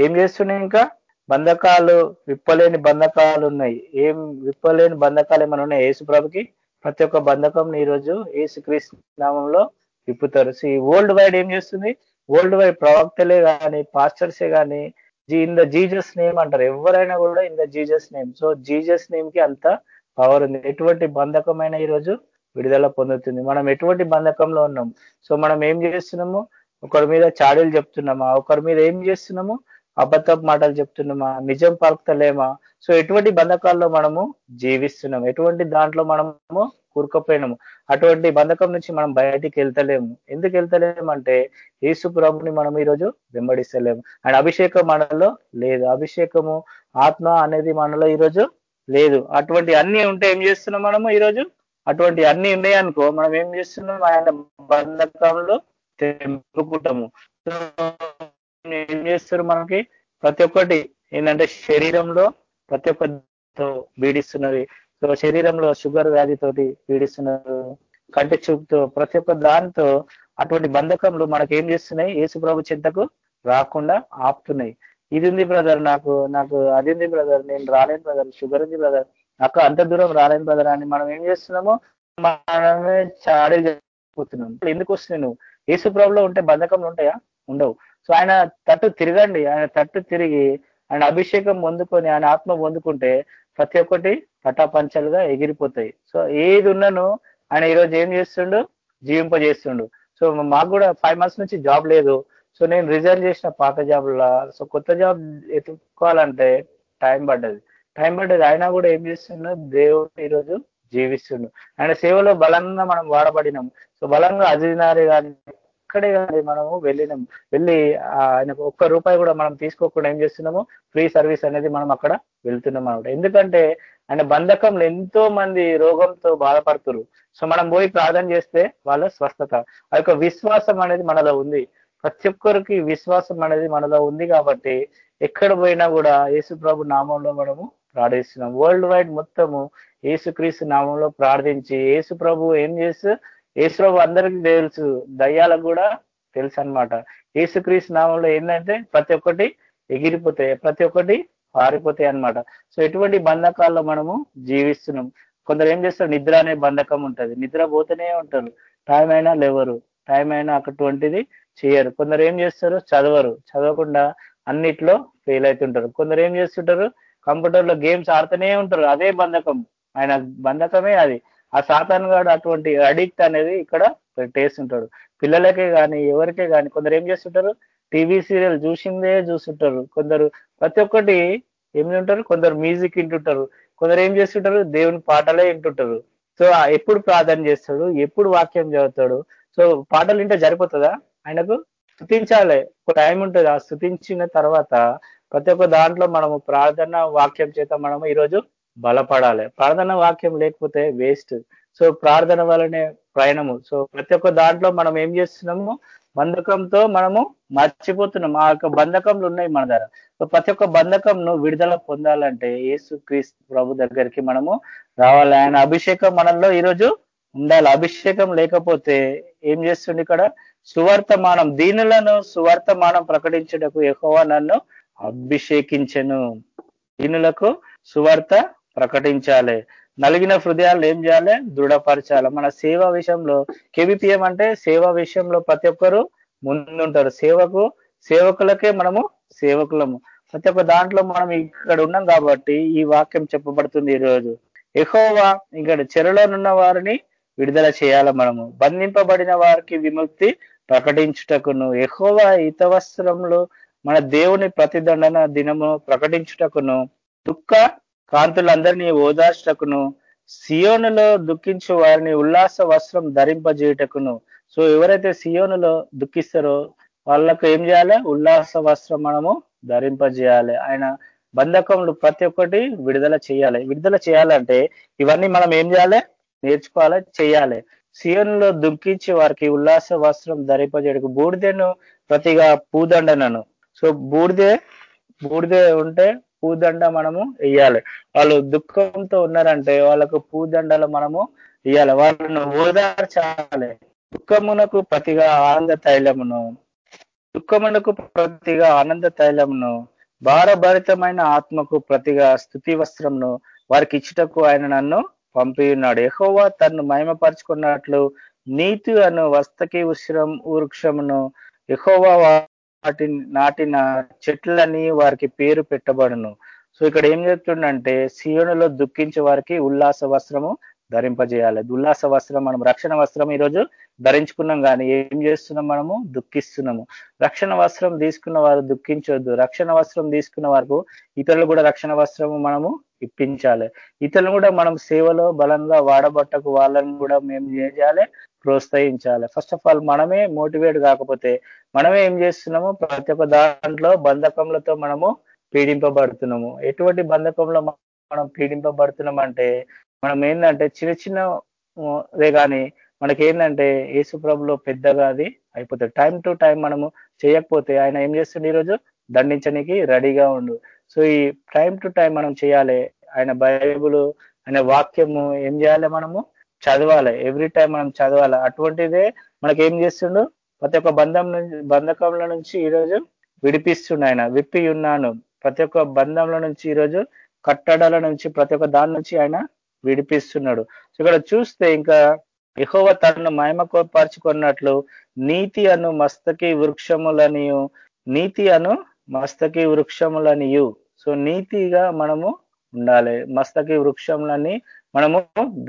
ఏం చేస్తుండే ఇంకా? బంధకాలు విప్పలేని బంధకాలు ఉన్నాయి. ఏం విప్పలేని బంధకాలు ఏమైనా ఉన్నాయి? యేసు ప్రభుకి ప్రతి ఒక్క బంధకం ఈరోజు ఏసు క్రీస్తు నామంలో విప్పుతారు. సో ఈ వరల్డ్ వైడ్ ఏం చేస్తుంది? వరల్డ్ వైడ్ ప్రవక్తలే కానీ పాస్టర్సే కానీ ఇన్ ద జీజస్ నేమ్ అంటారు. ఎవరైనా కూడా in the Jesus name. So Jesus నేమ్కి అంత పవర్ ఉంది. ఎటువంటి బంధకమైన ఈరోజు విడుదల పొందుతుంది. మనం ఎటువంటి బంధకంలో ఉన్నాం? సో మనం ఏం చేస్తున్నాము? ఒకరి మీద చాడీలు చెప్తున్నామా? ఒకరి మీద ఏం చేస్తున్నాము? అబద్ధపు మాటలు చెప్తున్నామా? నిజం పలుకుతలేమా? సో ఎటువంటి బంధకాల్లో మనము జీవిస్తున్నాం ఎటువంటి దాంట్లో మనము కూరుకపోయినాము? అటువంటి బంధకం నుంచి మనం బయటికి వెళ్తలేము. ఎందుకు వెళ్తలేము అంటే యేసు ప్రభుని మనం ఈరోజు వెంబడిస్తలేము. అండ్ అభిషేకం మనలో లేదు. అభిషేకము ఆత్మ అనేది మనలో ఈరోజు లేదు. అటువంటి అన్ని ఉంటే ఏం చేస్తున్నాం మనము ఈరోజు? అటువంటి అన్ని ఉన్నాయనుకో మనం ఏం చేస్తున్నాం? ఆయన బంధకంలో తెంపుకుంటాము. ఏం చేస్తారు మనకి? ప్రతి ఒక్కటి ఏంటంటే శరీరంలో ప్రతి ఒక్కతో పీడిస్తున్నది. సో శరీరంలో షుగర్ వ్యాధితోటి పీడిస్తున్నారు. కంటి చూపుతో ప్రతి ఒక్క దానితో అటువంటి బంధకంలు మనకి ఏం చేస్తున్నాయి? యేసు ప్రభు చింతకు రాకుండా ఆపుతున్నాయి. ఇది ఉంది బ్రదర్ నాకు నాకు అది ఉంది బ్రదర్? నేను రాలేను బ్రదర్. షుగర్ ఉంది బ్రదర్. నాకు అంత దూరం రాలేను బ్రదర్ అని మనం ఏం చేస్తున్నామో? మనమే చాడీలు చెప్పుతున్నాం ఎందుకు వస్తున్నాయి నువ్వు? యేసు ప్రభులో ఉంటే బంధకంలు ఉంటాయా? ఉండవు. సో ఆయన తట్టు తిరగండి ఆయన తట్టు తిరిగి ఆయన అభిషేకం పొందుకొని ఆయన ఆత్మ పొందుకుంటే ప్రతి ఒక్కటి పటాపంచాలుగా ఎగిరిపోతాయి. సో ఏది ఉన్నను ఆయన ఈరోజు ఏం చేస్తుండు? జీవింపజేస్తుండు. సో మాకు కూడా ఫైవ్ మంత్స్ నుంచి జాబ్ లేదు. సో నేను రిజైన్ చేసిన పాత జాబ్లో సో కొత్త జాబ్ ఎత్తుకోవాలంటే టైం పడ్డది. టైం పడ్డది. అయినా కూడా ఏం చేస్తుండో? దేవుడు ఈరోజు జీవిస్తుండు. ఆయన సేవలో బలంగా మనం వాడబడినాం. సో బలంగా అజినారి కానీ అక్కడే కానీ మనము వెళ్ళినాం. వెళ్ళి ఆయనకు ఒక్క రూపాయి కూడా మనం తీసుకోకుండా ఏం చేస్తున్నాము ఫ్రీ సర్వీస్ అనేది మనం అక్కడ వెళ్తున్నాం అనమాట ఎందుకంటే ఆయన బంధకంలో ఎంతో మంది రోగంతో బాధపడుతురు. సో మనం పోయి ప్రార్థన చేస్తే వాళ్ళ స్వస్థత. ఆ యొక్క విశ్వాసం అనేది మనలో ఉంది. ప్రతి ఒక్కరికి విశ్వాసం అనేది మనలో ఉంది కాబట్టి ఎక్కడ పోయినా కూడా యేసు ప్రభు నామంలో మనము ప్రార్థిస్తున్నాం. వరల్డ్ వైడ్ మొత్తము యేసుక్రీస్తు నామంలో ప్రార్థించి యేసు ప్రభు ఏం చేస్తూ యేసుప్రభు అందరికీ తెలుసు దయ్యాలకు కూడా తెలుసు అనమాట ఏసుక్రీస్తు నామంలో ఏంటంటే ప్రతి ఒక్కటి ఎగిరిపోతాయి ప్రతి ఒక్కటి పారిపోతాయి అనమాట సో ఎటువంటి బంధకాల్లో మనము జీవిస్తున్నాం. కొందరు ఏం చేస్తారు? నిద్ర అనే బంధకం ఉంటుంది. నిద్ర పోతూనే ఉంటారు. టైం అయినా లేవరు. టైం అయినా అటువంటిది చేయరు. కొందరు ఏం చేస్తారు? చదవరు. చదవకుండా అన్నిట్లో ఫెయిల్ అవుతుంటారు కొందరు ఏం చేస్తుంటారు? కంప్యూటర్లో గేమ్స్ ఆడుతూనే ఉంటారు. అదే బంధకం. ఆయన బంధకమే అది. ఆ సాతాన్ గాడు అటువంటి అడిక్ట్ అనేది ఇక్కడ పెట్టేస్తుంటాడు పిల్లలకే కానీ ఎవరికే కానీ కొందరు ఏం చేస్తుంటారు? టీవీ సీరియల్ చూసిందే చూస్తుంటారు. కొందరు ప్రతి ఒక్కటి ఏమి ఉంటారు? కొందరు మ్యూజిక్ వింటుంటారు. కొందరు ఏం చేస్తుంటారు? దేవుని పాటలే వింటుంటారు. సో ఎప్పుడు ప్రార్థన చేస్తాడు? ఎప్పుడు వాక్యం చదువుతాడు? సో పాటలు వింటే సరిపోతుందా ఆయనకు? స్థుతించాలి. ఒక టైం ఉంటుంది. ఆ స్థుతించిన తర్వాత ప్రతి ఒక్క దాంట్లో మనము ప్రార్థన వాక్యం చేత మనము ఈరోజు బలపడాలి. ప్రార్థన వాక్యం లేకపోతే వేస్ట్. సో ప్రార్థన వలనే ప్రయాణము. సో ప్రతి ఒక్క దాంట్లో మనం ఏం చేస్తున్నాము? బంధకంతో మనము మర్చిపోతున్నాం. ఆ యొక్క బంధకంలు ఉన్నాయి మన దగ్గర. సో ప్రతి ఒక్క బంధకంను విడుదల పొందాలంటే యేసు క్రీస్తు ప్రభు దగ్గరికి మనము రావాలి. ఆయన అభిషేకం మనల్లో ఈరోజు ఉండాలి. అభిషేకం లేకపోతే ఏం చేస్తుంది ఇక్కడ? సువర్తమానం దీనులను సువర్తమానం ప్రకటించుటకు ఎక్కువ నన్ను అభిషేకించను. దీనులకు సువార్త ప్రకటించాలి. నలిగిన హృదయాలు ఏం చేయాలి? దృఢపరచాలి. మన సేవ విషయంలో కేవీపీఎం అంటే సేవా విషయంలో ప్రతి ఒక్కరు ముందుంటారు. సేవకు సేవకులకే మనము సేవకులము. ప్రతి ఒక్క దాంట్లో మనం ఇక్కడ ఉన్నాం కాబట్టి ఈ వాక్యం చెప్పబడుతుంది ఈరోజు. ఎహోవా ఇక్కడ చెరలోనున్న వారిని విడుదల చేయాలి మనము. బంధింపబడిన వారికి విముక్తి ప్రకటించుటకును. ఎహోవా హితవస్త్రంలో మన దేవుని ప్రతిదండన దినము ప్రకటించుటకును. దుఃఖ కాంతులందరినీ ఓదార్చుటకును సియోనులో దుఃఖించు వారిని ఉల్లాస వస్త్రం ధరింపజేయుటకును. సో ఎవరైతే సియోనులో దుఃఖిస్తారో వాళ్ళకు ఏం చేయాలి? ఉల్లాస వస్త్రం మనము ధరింపజేయాలి. ఆయన బంధకములు ప్రతి ఒక్కటి విడుదల చేయాలి. విడుదల చేయాలంటే ఇవన్నీ మనం ఏం చేయాలి? నేర్చుకోవాలి చేయాలి. సియోనులో దుఃఖించి వారికి ఉల్లాస వస్త్రం ధరింపజేయడకు బూడిదను ప్రతిగా పూదండనను సో బూడిదే బూడిదే ఉంటే పూదండ మనము ఇయ్యాలి. వాళ్ళు దుఃఖంతో ఉన్నారంటే వాళ్ళకు పూదండలు మనము ఇవ్వాలి వాళ్ళను ఓదార్చాలి. దుఃఖమునకు ప్రతిగా ఆనంద తైలమును. దుఃఖమునకు ప్రతిగా ఆనంద తైలమును. భారభరితమైన ఆత్మకు ప్రతిగా స్థుతి వస్త్రంను వారికి ఇచ్చుటకు ఆయన నన్ను పంపి ఉన్నాడు ఎహోవా తన్ను మహిమపరుచుకున్నట్లు నీతి అను వస్తకి ఉశ్రం వృక్షమును ఎహోవా వాటి నాటిన చెట్లని వారికి పేరు పెట్టబడును. సో ఇక్కడ ఏం చెప్తుండంటే సియోనులో దుఃఖించే వారికి ఉల్లాస వస్త్రము ధరింపజేయాలి. ఉల్లాస వస్త్రం మనం రక్షణ వస్త్రం ఈరోజు ధరించుకున్నాం కానీ ఏం చేస్తున్నాం మనము? దుఃఖిస్తున్నాము. రక్షణ వస్త్రం తీసుకున్న వారు దుఃఖించొద్దు. రక్షణ వస్త్రం తీసుకున్న వరకు ఇతరులు కూడా రక్షణ వస్త్రము మనము ఇప్పించాలి. ఇతరులు కూడా మనం సేవలో బలంగా వాడబట్టకు వాళ్ళని కూడా మేము ఏం చేయాలి? ప్రోత్సహించాలి. ఫస్ట్ ఆఫ్ ఆల్ మనమే మోటివేట్ కాకపోతే మనమే ఏం చేస్తున్నాము? ప్రతి ఒక్క దాంట్లో బంధకములతో మనము పీడింపబడుతున్నాము. ఎటువంటి బంధకంలో మనం పీడింపబడుతున్నాం అంటే మనం ఏంటంటే చిన్న చిన్న కానీ మనకి ఏంటంటే యేసు ప్రభులో పెద్దగా అది అయిపోతుంది. టైం టు టైం మనము చేయకపోతే ఆయన ఏం చేస్తుండే ఈరోజు? దండించడానికి రెడీగా ఉండు. సో ఈ టైం టు టైం మనం చేయాలి. ఆయన బైబుల్ ఆయన వాక్యము ఏం చేయాలి మనము? చదవాలి. ఎవ్రీ టైం మనం చదవాలి. అటువంటిదే మనకి ఏం చేస్తుండు? ప్రతి ఒక్క బంధం నుంచి బంధకంల నుంచి ఈరోజు విడిపిస్తుండు ఆయన. విప్పి ఉన్నాను. ప్రతి ఒక్క బంధంలో నుంచి ఈరోజు కట్టడాల నుంచి ప్రతి ఒక్క దాని నుంచి ఆయన విడిపిస్తున్నాడు. సో ఇక్కడ చూస్తే ఇంకా ఎహోవ తనను మహిమపరుచుకున్నట్లు నీతి అను మస్తకి వృక్షములనియు నీతి అను మస్తకి వృక్షములనియు. సో నీతిగా మనము ఉండాలి. మస్తకి వృక్షములని మనము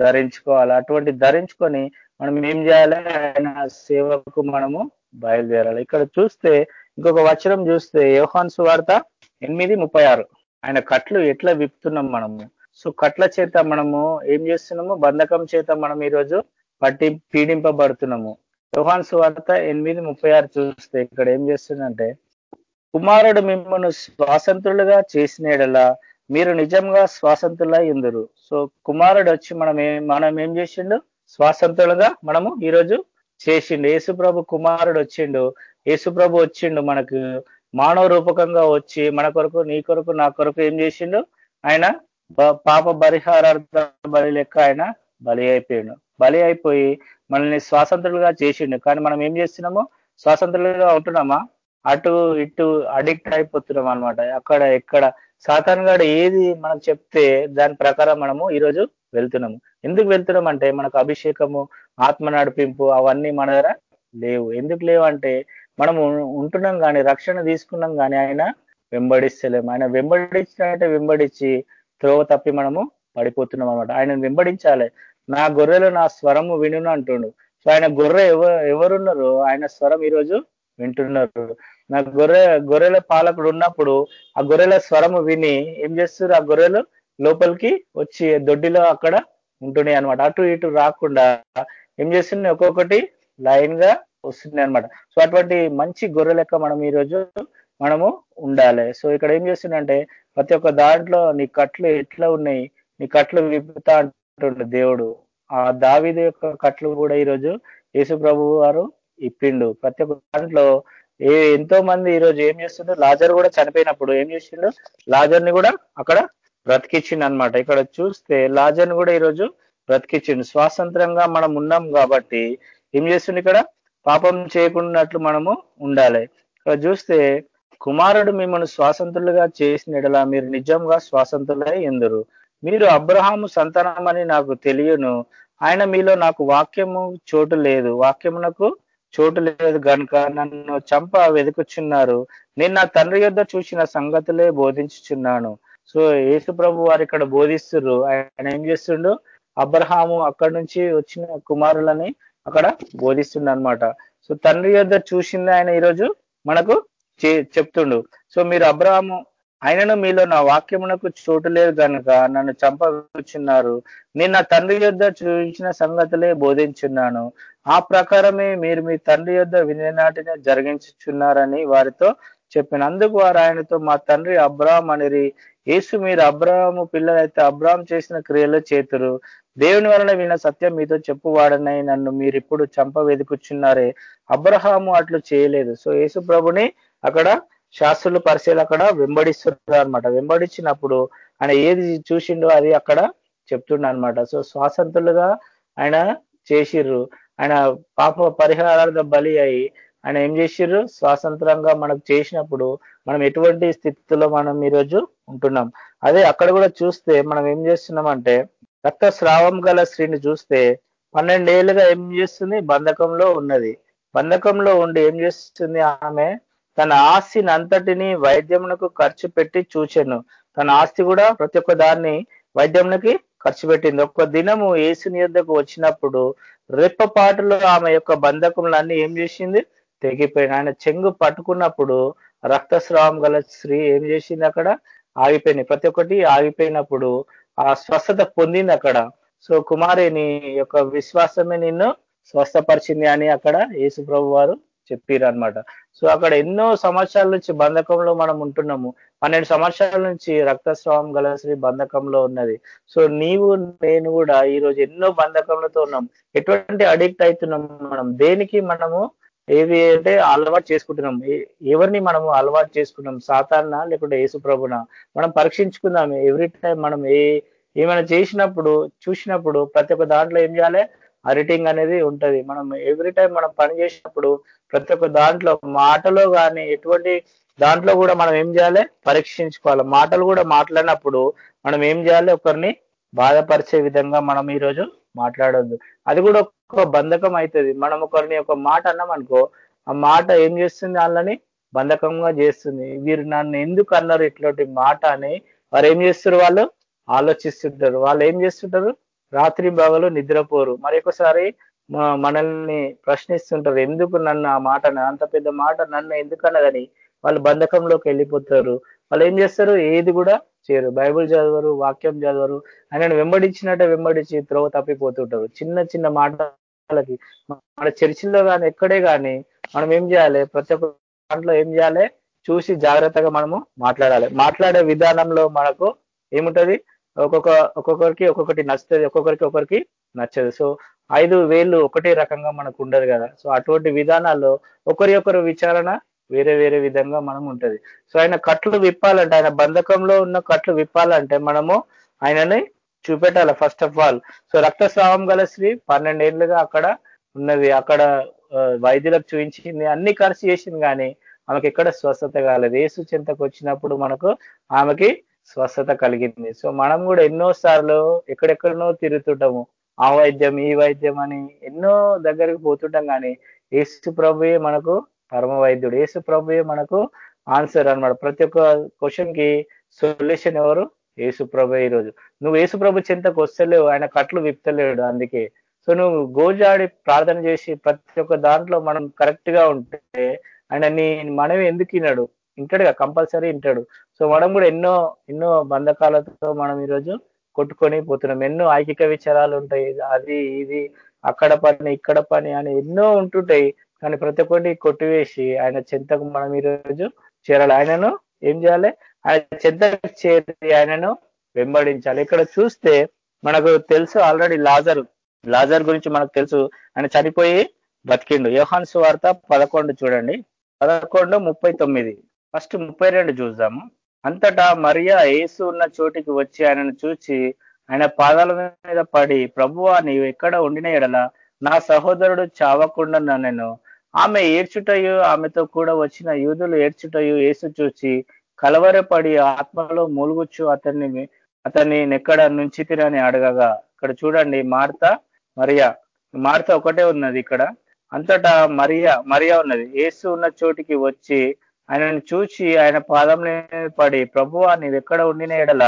ధరించుకోవాలి. అటువంటి ధరించుకొని మనం ఏం చేయాలి? ఆయన సేవకు మనము బయలుదేరాలి. ఇక్కడ చూస్తే ఇంకొక వచనం చూస్తే యోహాన్ సువార్త ఎనిమిది ముప్పై ఆరు. ఆయన కట్లు ఎట్లా విప్తున్నాం మనము? సో కట్ల చేత మనము ఏం చేస్తున్నాము? బంధకం చేత మనం ఈరోజు పట్టి పీడింపబడుతున్నాము. యోహాన్ సువార్త ఎనిమిది ముప్పై ఆరు చూస్తే ఇక్కడ ఏం చేస్తుందంటే కుమారుడు మిమ్మల్ని స్వాతంత్రులుగా చేసినడలా మీరు నిజంగా స్వాతంత్రులా ఎందురు? సో కుమారుడు వచ్చి మనం ఏం మనం ఏం చేసిండు? స్వాతంత్రులుగా మనము ఈరోజు చేసిండు. యేసుప్రభు కుమారుడు వచ్చిండు. యేసుప్రభు వచ్చిండు మనకు మానవ రూపకంగా వచ్చి మన కొరకు నీ కొరకు నా కొరకు ఏం చేసిండు? ఆయన పాప పరిహారార్థ బలి లెక్క ఆయన బలి అయిపోయాడు. బలి అయిపోయి మనల్ని స్వాతంత్రులుగా చేసిండు. కానీ మనం ఏం చేస్తున్నాము? స్వాతంత్రులుగా ఉంటున్నామా? అటు ఇటు అడిక్ట్ అయిపోతున్నాం అనమాట అక్కడ ఎక్కడ సాతాన్ గాడు ఏది మనం చెప్తే దాని ప్రకారం మనము ఈరోజు వెళ్తున్నాము. ఎందుకు వెళ్తున్నాం అంటే మనకు అభిషేకము ఆత్మ నడిపింపు అవన్నీ మన దగ్గర లేవు. ఎందుకు లేవు అంటే మనము ఉంటున్నాం కానీ రక్షణ తీసుకున్నాం కానీ ఆయన వెంబడిస్తలేము ఆయన వెంబడించినట్టే వెంబడించి త్రోవ తప్పి మనము పడిపోతున్నాం అనమాట ఆయన వెంబడించాలి. నా గొర్రెలు నా స్వరము వినును అంటుండు. సో ఆయన గొర్రె ఎవరున్నారు ఆయన స్వరం ఈరోజు వింటున్నారు. నా గొర్రె గొర్రెల పాలకుడు ఉన్నప్పుడు ఆ గొర్రెల స్వరము విని ఏం చేస్తారు? ఆ గొర్రెలు లోపలికి వచ్చి దొడ్డిలో అక్కడ ఉంటున్నాయి అనమాట అటు ఇటు రాకుండా ఏం చేస్తున్నాయి? ఒక్కొక్కటి లైన్గా వస్తున్నాయి అనమాట సో అటువంటి మంచి గొర్రె లెక్క మనం ఈరోజు మనము ఉండాలి. సో ఇక్కడ ఏం చేస్తుందంటే ప్రతి ఒక్క దాంట్లో నీ కట్లు ఎట్లా ఉన్నాయి? నీ కట్లు విప్పుతా అంటుండే దేవుడు. ఆ దావిది యొక్క కట్లు కూడా ఈరోజు యేసు ప్రభు వారు ఇప్పిండు. ప్రతి ఒక్క దాంట్లో ఏ ఎంతో మంది ఈరోజు ఏం చేస్తుండ్రు? లాజర్ కూడా చనిపోయినప్పుడు ఏం చేసిండు? లాజర్ని కూడా అక్కడ బ్రతికిచ్చిండు అనమాట ఇక్కడ చూస్తే లాజర్ని కూడా ఈరోజు బ్రతికిచ్చిండు. స్వాతంత్రంగా మనం ఉన్నాం కాబట్టి ఏం చేస్తుండే ఇక్కడ? పాపం చేయకున్నట్లు మనము ఉండాలి. ఇక్కడ చూస్తే కుమారుడు మిమ్మల్ని స్వాతంత్రులుగా చేసినడలా మీరు నిజంగా స్వాతంత్రులై ఎందురు? మీరు అబ్రహాము సంతానమని నాకు తెలియను. ఆయన మీలో నాకు వాక్యము చోటు లేదు. వాక్యమునకు చోటు లేదు గనుక నన్ను చంప వెతుకుచున్నారు. నేను నా తండ్రి యొద్ద చూసిన సంగతులే బోధించుచున్నాను. సో యేసు ప్రభు వారు ఇక్కడ బోధిస్తున్నారు ఆయన ఏం చేస్తుండు? అబ్రహాము అక్కడి నుంచి వచ్చిన కుమారులని అక్కడ బోధిస్తుండ అనమాట సో తండ్రి యొద్ద చూసింది ఆయన ఈరోజు మనకు చెప్తుండు. సో మీరు అబ్రహాము ఆయనను మీలో నా వాక్యమునకు చోటు లేదు కనుక నన్ను చంపవచ్చున్నారు నేను నా తండ్రి యొద్ద చూసిన సంగతులే బోధించున్నాను. ఆ ప్రకారమే మీరు మీ తండ్రి యొద్ వినేనాటినే జరిగించుచున్నారని వారితో చెప్పినందుకు వారు ఆయనతో మా తండ్రి అబ్రాహం అనిరి. యేసు మీరు అబ్రాహము పిల్లలైతే అబ్రాహం చేసిన క్రియలు చేతురు. దేవుని వలన విన్న సత్యం మీతో చెప్పువాడనై నన్ను మీరు ఇప్పుడు చంప వెతుకుచున్నారే అబ్రహాము అట్లు చేయలేదు. సో యేసు ప్రభుని అక్కడ శాస్త్రులు పరిశీలి అక్కడ వెంబడిస్తున్నారు అనమాట వెంబడించినప్పుడు ఆయన ఏది చూసిండో అది అక్కడ చెప్తుండ అనమాట సో స్వాతంత్రులుగా ఆయన చేసిర్రు. ఆయన పాప పరిహారార్థ బలి అయి ఆయన ఏం చేసిర్రు? స్వాతంత్రంగా మనకు చేసినప్పుడు మనం ఎటువంటి స్థితిలో మనం ఈరోజు ఉంటున్నాం? అదే అక్కడ కూడా చూస్తే మనం ఏం చేస్తున్నామంటే రక్త రక్తస్రావం గల స్త్రీని చూస్తే పన్నెండేళ్ళుగా ఏం చేస్తుంది? బంధకంలో ఉన్నది. బంధకంలో ఉండి ఏం చేస్తుంది ఆమె? తన ఆస్తిని అంతటిని వైద్యమునకు ఖర్చు పెట్టి చూచెను. తన ఆస్తి కూడా ప్రతి ఒక్క దాన్ని వైద్యమునకి ఖర్చు పెట్టింది. ఒక్క దినము ఏసుని యొద్దకు వచ్చినప్పుడు రెప్పపాటులో ఆమె యొక్క బంధకములన్నీ ఏం చేసింది? తెగిపోయింది ఆయన చెంగు పట్టుకున్నప్పుడు రక్తస్రావం గల స్త్రీ ఏం చేసింది అక్కడ? ఆగిపోయింది. ప్రతి ఒక్కటి ఆగిపోయినప్పుడు ఆ స్వస్థత పొందింది అక్కడ. సో కుమారిని యొక్క విశ్వాసమే నిన్ను స్వస్థపరిచింది అని అక్కడ యేసు ప్రభు వారు చెప్పారు అనమాట సో అక్కడ ఎన్నో సంవత్సరాల నుంచి బంధకంలో మనం ఉంటున్నాము. పన్నెండు సంవత్సరాల నుంచి రక్తస్రావం గల శ్రీ బంధకంలో ఉన్నది. సో నీవు నేను కూడా ఈ రోజు ఎన్నో బంధకములతో ఉన్నాం. ఎటువంటి అడిక్ట్ అవుతున్నాం మనం? దేనికి మనము ఏవి అంటే అలవాటు చేసుకుంటున్నాం? ఎవరిని మనము అలవాటు చేసుకున్నాం? సాతాన్న లేకుంటే యేసు ప్రభున? మనం పరీక్షించుకుందాం. ఎవ్రీ టైం మనం ఏ ఏమైనా చేసినప్పుడు చూసినప్పుడు ప్రతి ఒక్క దాంట్లో ఏం చేయాలి? అరిటింగ్ అనేది ఉంటది. మనం ఎవ్రీ టైం మనం పని చేసినప్పుడు ప్రతి ఒక్క దాంట్లో మాటలో కానీ ఎటువంటి దాంట్లో కూడా మనం ఏం చేయాలి? పరీక్షించుకోవాలి. మాటలు కూడా మాట్లాడినప్పుడు మనం ఏం చేయాలి? ఒకరిని బాధపరిచే విధంగా మనం ఈరోజు మాట్లాడొద్దు. అది కూడా ఒక బంధకం అవుతుంది మనం ఒకరిని ఒక మాట అన్నాం అనుకో ఆ మాట ఏం చేస్తుంది? వాళ్ళని బంధకంగా చేస్తుంది. వీరు నన్ను ఎందుకు అన్నారు ఇట్లాంటి మాట అని వారు ఏం చేస్తారు వాళ్ళు? ఆలోచిస్తుంటారు. వాళ్ళు ఏం చేస్తుంటారు? రాత్రి బాగలు నిద్రపోరు. మరి ఒకసారి మనల్ని ప్రశ్నిస్తుంటారు. ఎందుకు నన్ను ఆ మాట అంత పెద్ద మాట నన్ను ఎందుకన్నదని వాళ్ళు బంధకంలోకి వెళ్ళిపోతారు. వాళ్ళు ఏం చేస్తారు? ఏది కూడా చేయరు. బైబుల్ చదవరు వాక్యం చదవరు. ఆయనను వెంబడించినట్టే వెంబడించి త్రోవ తప్పిపోతుంటారు. చిన్న చిన్న మాటలకి మన చర్చిల్లో కానీ ఎక్కడే కానీ మనం ఏం చేయాలి? ప్రతి ఒక్క దాంట్లో ఏం చేయాలి? చూసి జాగ్రత్తగా మనము మాట్లాడాలి. మాట్లాడే విధానంలో మనకు ఏముంటది? ఒక్కొక్క ఒక్కొక్కరికి ఒక్కొక్కటి నచ్చుతుంది. ఒక్కొక్కరికి ఒకరికి నచ్చదు. సో ఐదు వేళ్ళు ఒకటే రకంగా మనకు ఉండదు కదా. సో అటువంటి విధానాల్లో ఒకరి ఒకరు విచారణ వేరే వేరే విధంగా మనం ఉంటది. సో ఆయన కట్లు విప్పాలంటే ఆయన బంధకంలో ఉన్న కట్లు విప్పాలంటే మనము ఆయనని చూపెట్టాలి ఫస్ట్ ఆఫ్ ఆల్ సో రక్తస్రావం గల స్త్రీ పన్నెండేళ్ళుగా అక్కడ ఉన్నది. అక్కడ వైద్యులకు చూపించింది. అన్ని ఖర్చు చేసింది కానీ ఆమెకి ఎక్కడ స్వస్థత కాలేదు. ఏసు చింతకు వచ్చినప్పుడు మనకు ఆమెకి స్వస్థత కలిగింది. సో మనం కూడా ఎన్నో సార్లు ఎక్కడెక్కడనో తిరుగుతుంటాము. ఆ వైద్యం ఈ వైద్యం అని ఎన్నో దగ్గరికి పోతుంటాం కానీ ఏసు ప్రభుయే మనకు పరమ వైద్యుడు. ఏసు ప్రభుయే మనకు ఆన్సర్ అనమాట ప్రతి ఒక్క క్వశ్చన్కి సొల్యూషన్ ఎవరు? ఏసు ప్రభు ఈరోజు నువ్వు ఏసు ప్రభు చింతకు వస్తలేవు ఆయన కట్లు విప్తలేడు అందుకే. సో నువ్వు గోజాడి ప్రార్థన చేసి ప్రతి ఒక్క దాంట్లో మనం కరెక్ట్గా ఉంటే ఆయన నీ మనమే ఎందుకు విన్నాడు వింటాడుగా కంపల్సరీ వింటాడు. సో మనం కూడా ఎన్నో ఎన్నో బంధకాలతో మనం ఈరోజు కొట్టుకొని పోతున్నాం. ఎన్నో ఐకిక విచారాలు ఉంటాయి. అది ఇది అక్కడ పని ఇక్కడ పని అని ఎన్నో ఉంటుంటాయి. కానీ ప్రతి ఒక్కటి కొట్టివేసి ఆయన చింతకు మనం ఈరోజు చేరాలి. ఆయనను ఏం చేయాలి? ఆయన చింత చేరి ఆయనను వెంబడించాలి. ఇక్కడ చూస్తే మనకు తెలుసు ఆల్రెడీ లాజర్. లాజర్ గురించి మనకు తెలుసు. ఆయన చనిపోయి బతికిండు. యోహాన్స్ వార్త పదకొండు చూడండి. పదకొండు ముప్పై తొమ్మిది. ఫస్ట్ ముప్పై రెండు చూద్దాము. అంతటా మరియా ఏసు ఉన్న చోటికి వచ్చి ఆయనను చూచి ఆయన పాదాల మీద పడి ప్రభువా నీవు ఎక్కడ ఉండిన ఎడల నా సహోదరుడు చావకుండా నేను ఆమె ఏడ్చుటయు ఆమెతో కూడా వచ్చిన యూదులు ఏడ్చుటయు ఏసు చూచి కలవరపడి ఆత్మలో మూలుగుచ్చు అతన్ని అతన్ని ఎక్కడ నుంచి తినని అడగగా ఇక్కడ చూడండి మార్త మరియా మార్త ఒకటే ఉన్నది ఇక్కడ. అంతటా మరియా మరియా ఉన్నది. ఏసు ఉన్న చోటికి వచ్చి ఆయనను చూచి ఆయన పాదం పడి ప్రభు నీవు ఎక్కడ ఉండిన ఎడల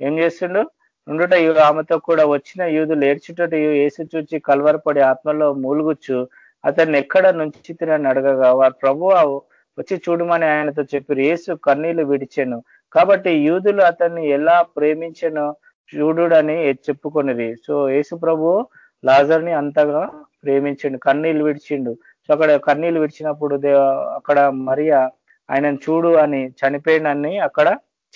ఏం చేస్తుండు? ఉండుట ఆమెతో కూడా వచ్చిన యూదులు ఏడ్చుటట ఏసు చూచి కలవరపడి ఆత్మలో మూలుగుచ్చు. అతన్ని ఎక్కడ నుంచి తినని అడగగా వారు ప్రభు వచ్చి చూడమని ఆయనతో చెప్పారు. ఏసు కన్నీళ్ళు విడిచాను. కాబట్టి యూదులు అతన్ని ఎలా ప్రేమించను చూడుడని చెప్పుకున్నది సో యేసు ప్రభు లాజర్ని అంతగా ప్రేమించిండు. కన్నీళ్ళు విడిచిండు. సో అక్కడ కన్నీళ్ళు విడిచినప్పుడు అక్కడ మరియా ఆయనను చూడు అని చనిపోయినని అక్కడ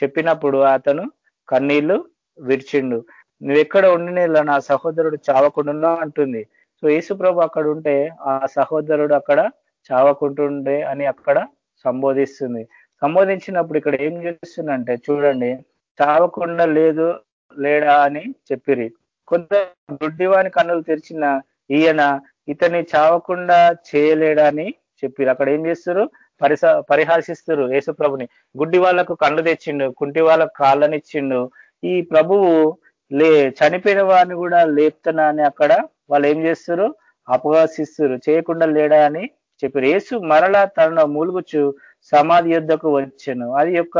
చెప్పినప్పుడు అతను కన్నీళ్ళు విడిచిండు నువ్వెక్కడ ఉండిన నా సహోదరుడు చావకుండా అంటుంది. సో యేసు ప్రభు అక్కడ ఉంటే ఆ సహోదరుడు అక్కడ చావకుంటుండే అని అక్కడ సంబోధిస్తుంది. సంబోధించినప్పుడు ఇక్కడ ఏం చేస్తుందంటే చూడండి చావకుండా లేదు లేడా? అని చెప్పిరి. కొంత గుడ్డివాని కన్నులు తెరిచిన ఈయన ఇతని చావకుండా చేయలేడా? అని చెప్పిరు. అక్కడ ఏం చేస్తారు? పరిస పరిహాసిస్తారు యేసుప్రభుని. గుడ్డి వాళ్ళకు కళ్ళు తెచ్చిండు కుంటి వాళ్ళకు కాళ్ళనిచ్చిండు. ఈ ప్రభువు లే చనిపోయిన వారిని కూడా లేపుతున్నా అని అక్కడ వాళ్ళు ఏం చేస్తారు? అపవాసిస్తారు. చేయకుండా లేడా అని చెప్పారు. యేసు మరలా తన మూలుగుచు సమాధి యుద్ధకు వచ్చాను. అది యొక్క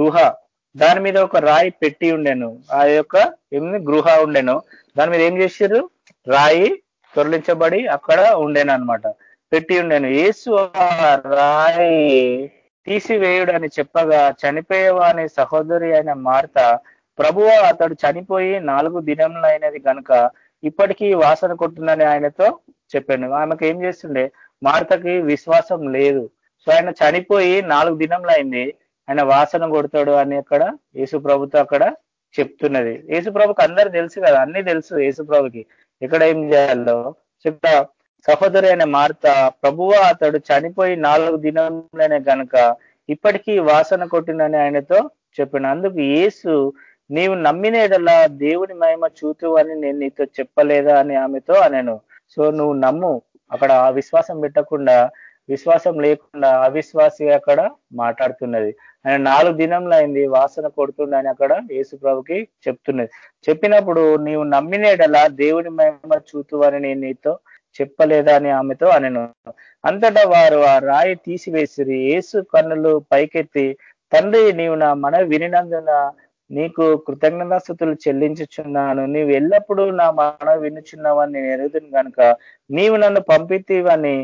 గుహ. దాని మీద ఒక రాయి పెట్టి ఉండెను. ఆ యొక్క ఏమి గృహ ఉండెను. దాని మీద ఏం చేశారు రాయి తొరలించబడి అక్కడ ఉండేను అనమాట పెట్టి ఉండేను యేసు రాయి తీసివేయుడు అని చెప్పగా చనిపోయేవాని సహోదరి అయిన మార్త ప్రభువ అతడు చనిపోయి నాలుగు దినములైనది కనుక ఇప్పటికీ వాసన కొట్టుందని ఆయనతో చెప్పాను. ఆమెకు ఏం చేస్తుండే? మార్తకి విశ్వాసం లేదు. సో ఆయన చనిపోయి నాలుగు దినంలో అయింది ఆయన వాసన కొడతాడు అని అక్కడ యేసు ప్రభుతో అక్కడ చెప్తున్నది. యేసు ప్రభుకి అందరు తెలుసు కదా అన్ని తెలుసు యేసు ప్రభుకి. ఎక్కడ ఏం చేయాలో? చెప్తా సహోదరి అయిన మార్త ప్రభువ అతడు చనిపోయి నాలుగు దినంలోనే గనక ఇప్పటికీ వాసన కొట్టిందని ఆయనతో చెప్పిన. అందుకు ఏసు నీవు నమ్మినేదలా దేవుని మహిమ చూతు అని నేను నీతో చెప్పలేదా అని ఆమెతో అనను. సో నువ్వు నమ్ము అక్కడ ఆ విశ్వాసం పెట్టకుండా విశ్వాసం లేకుండా అవిశ్వాసి అక్కడ మాట్లాడుతున్నది. ఆయన నాలుగు దినంలో అయింది వాసన కొడుతుండని అక్కడ యేసు ప్రభుకి చెప్తున్నది. చెప్పినప్పుడు నీవు నమ్మినేడలా దేవుని మహిమ చూతు అని నేను నీతో చెప్పలేదా అని ఆమెతో అనెను. అంతటా వారు ఆ రాయి తీసివేసిరి. ఏసు కన్నులు పైకెత్తి తండ్రి నీవు నా మన వినినందున నీకు కృతజ్ఞతాస్థుతులు చెల్లించుచున్నాను. నీవు ఎల్లప్పుడూ నా మన వినుచున్నావని నేను ఎరుగుతును కనుక నీవు నన్ను పంపితీవని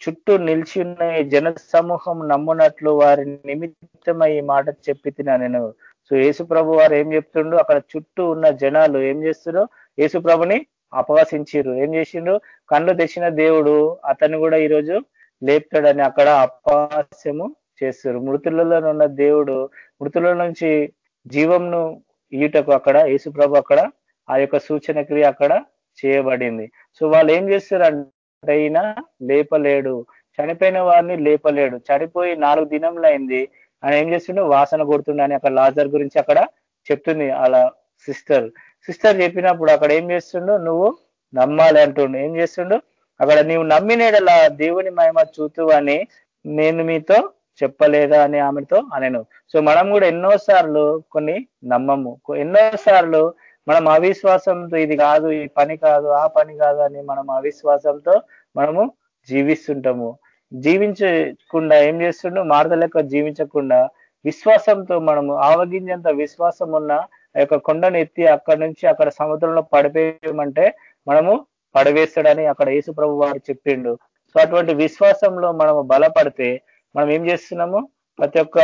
చుట్టూ నిలిచి ఉన్న జన సమూహం నమ్మునట్లు వారి నిమిత్తమై ఈ మాట చెప్పి నేను సో యేసు ప్రభు వారు ఏం చెప్తుండో? అక్కడ చుట్టూ ఉన్న జనాలు ఏం చేస్తున్నారు యేసు ప్రభుని అపవాసించారు ఏం చేసిండ్రు? కళ్ళు తెచ్చిన దేవుడు అతను కూడా ఈరోజు లేపుతాడని అక్కడ అపవాస్యము చేస్తారు మృతులలో ఉన్న దేవుడు మృతుల నుంచి జీవంను ఈటకు అక్కడ యేసుప్రభు అక్కడ ఆ యొక్క సూచన క్రియ అక్కడ చేయబడింది. సో వాళ్ళు ఏం చేస్తారంటే అయినా లేపలేడు. చనిపోయిన వారిని లేపలేడు. చనిపోయి నాలుగు దినంలో అయింది. ఆయన ఏం చేస్తుండో? వాసన కొడుతుండని అక్కడ లాజర్ గురించి అక్కడ చెప్తుంది అలా సిస్టర్. సిస్టర్ చెప్పినప్పుడు అక్కడ ఏం చేస్తుండో నువ్వు నమ్మాలి అంటుండు. ఏం చేస్తుండు అక్కడ నీవు నమ్మినేడలా దేవుని మహిమ చూతు అని నేను మీతో చెప్పలేదా అని ఆమెతో అనను. సో మనం కూడా ఎన్నోసార్లు కొన్ని నమ్మము. ఎన్నోసార్లు మనం అవిశ్వాసంతో ఇది కాదు ఈ పని కాదు ఆ పని కాదు అని మనం అవిశ్వాసంతో మనము జీవిస్తుంటాము. జీవించకుండా ఏం చేస్తుండో మారద లెక్క జీవించకుండా విశ్వాసంతో మనము ఆవగించేంత విశ్వాసం ఉన్న ఆ యొక్క కొండను ఎత్తి అక్కడి నుంచి అక్కడ సముద్రంలో పడిపోయమంటే మనము పడవేస్తాడని అక్కడ యేసుప్రభు వారు చెప్పిండు. సో అటువంటి విశ్వాసంలో మనము బలపడితే మనం ఏం చేస్తున్నాము? ప్రతి ఒక్క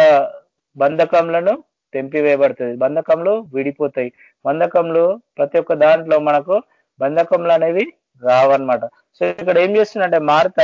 బంధకంలను తెంపివేయబడుతుంది. బంధకంలో విడిపోతాయి. బంధకంలో ప్రతి ఒక్క దాంట్లో మనకు బంధకంలు అనేవి రావన్నమాట. సో ఇక్కడ ఏం చేస్తుందంటే మారత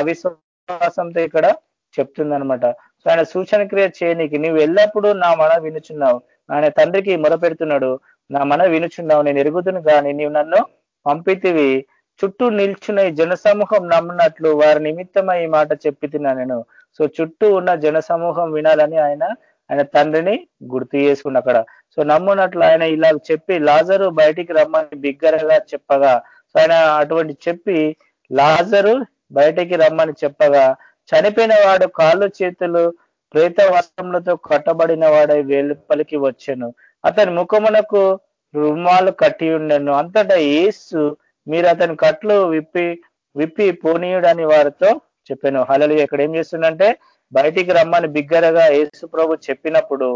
అవిశ్వాసంతో ఇక్కడ చెప్తుందనమాట సో ఆయన సూచన క్రియ చేయనీకి నువ్వు ఎల్లప్పుడూ నా మన వినుచున్నావు. ఆయన తండ్రికి మొరపెడుతున్నాడు. నా మన వినుచున్నావు. నేను ఎరుగుతును కానీ నీవు నన్ను పంపితివి. చుట్టూ నిల్చున్న ఈ జనసమూహం నమ్మినట్లు వారి నిమిత్తమై ఈ మాట చెప్పితున్నా నేను సో చుట్టూ ఉన్న జనసమూహం వినాలని ఆయన ఆయన తండ్రిని గుర్తు చేసుకున్న అక్కడ. సో నమ్మునట్లు ఆయన ఇలా చెప్పి లాజరు బయటికి రమ్మని బిగ్గరగా చెప్పగా సో ఆయన అటువంటి చెప్పి లాజరు బయటికి రమ్మని చెప్పగా చనిపోయిన వాడు కాళ్ళు చేతులు ప్రేత వస్త్రములతో కట్టబడిన వాడై వెలుపలికి వచ్చాను. అతని ముఖమునకు రుమాలు కట్టి ఉండను. అంతటా ఏసు మీరు అతని కట్లు విప్పి విప్పి పోనీయుడని వారితో చెప్పాను. హలలు ఇక్కడ ఏం చేస్తుందంటే బయటికి రమ్మని బిగ్గరగా యేసు ప్రభు చెప్పినప్పుడు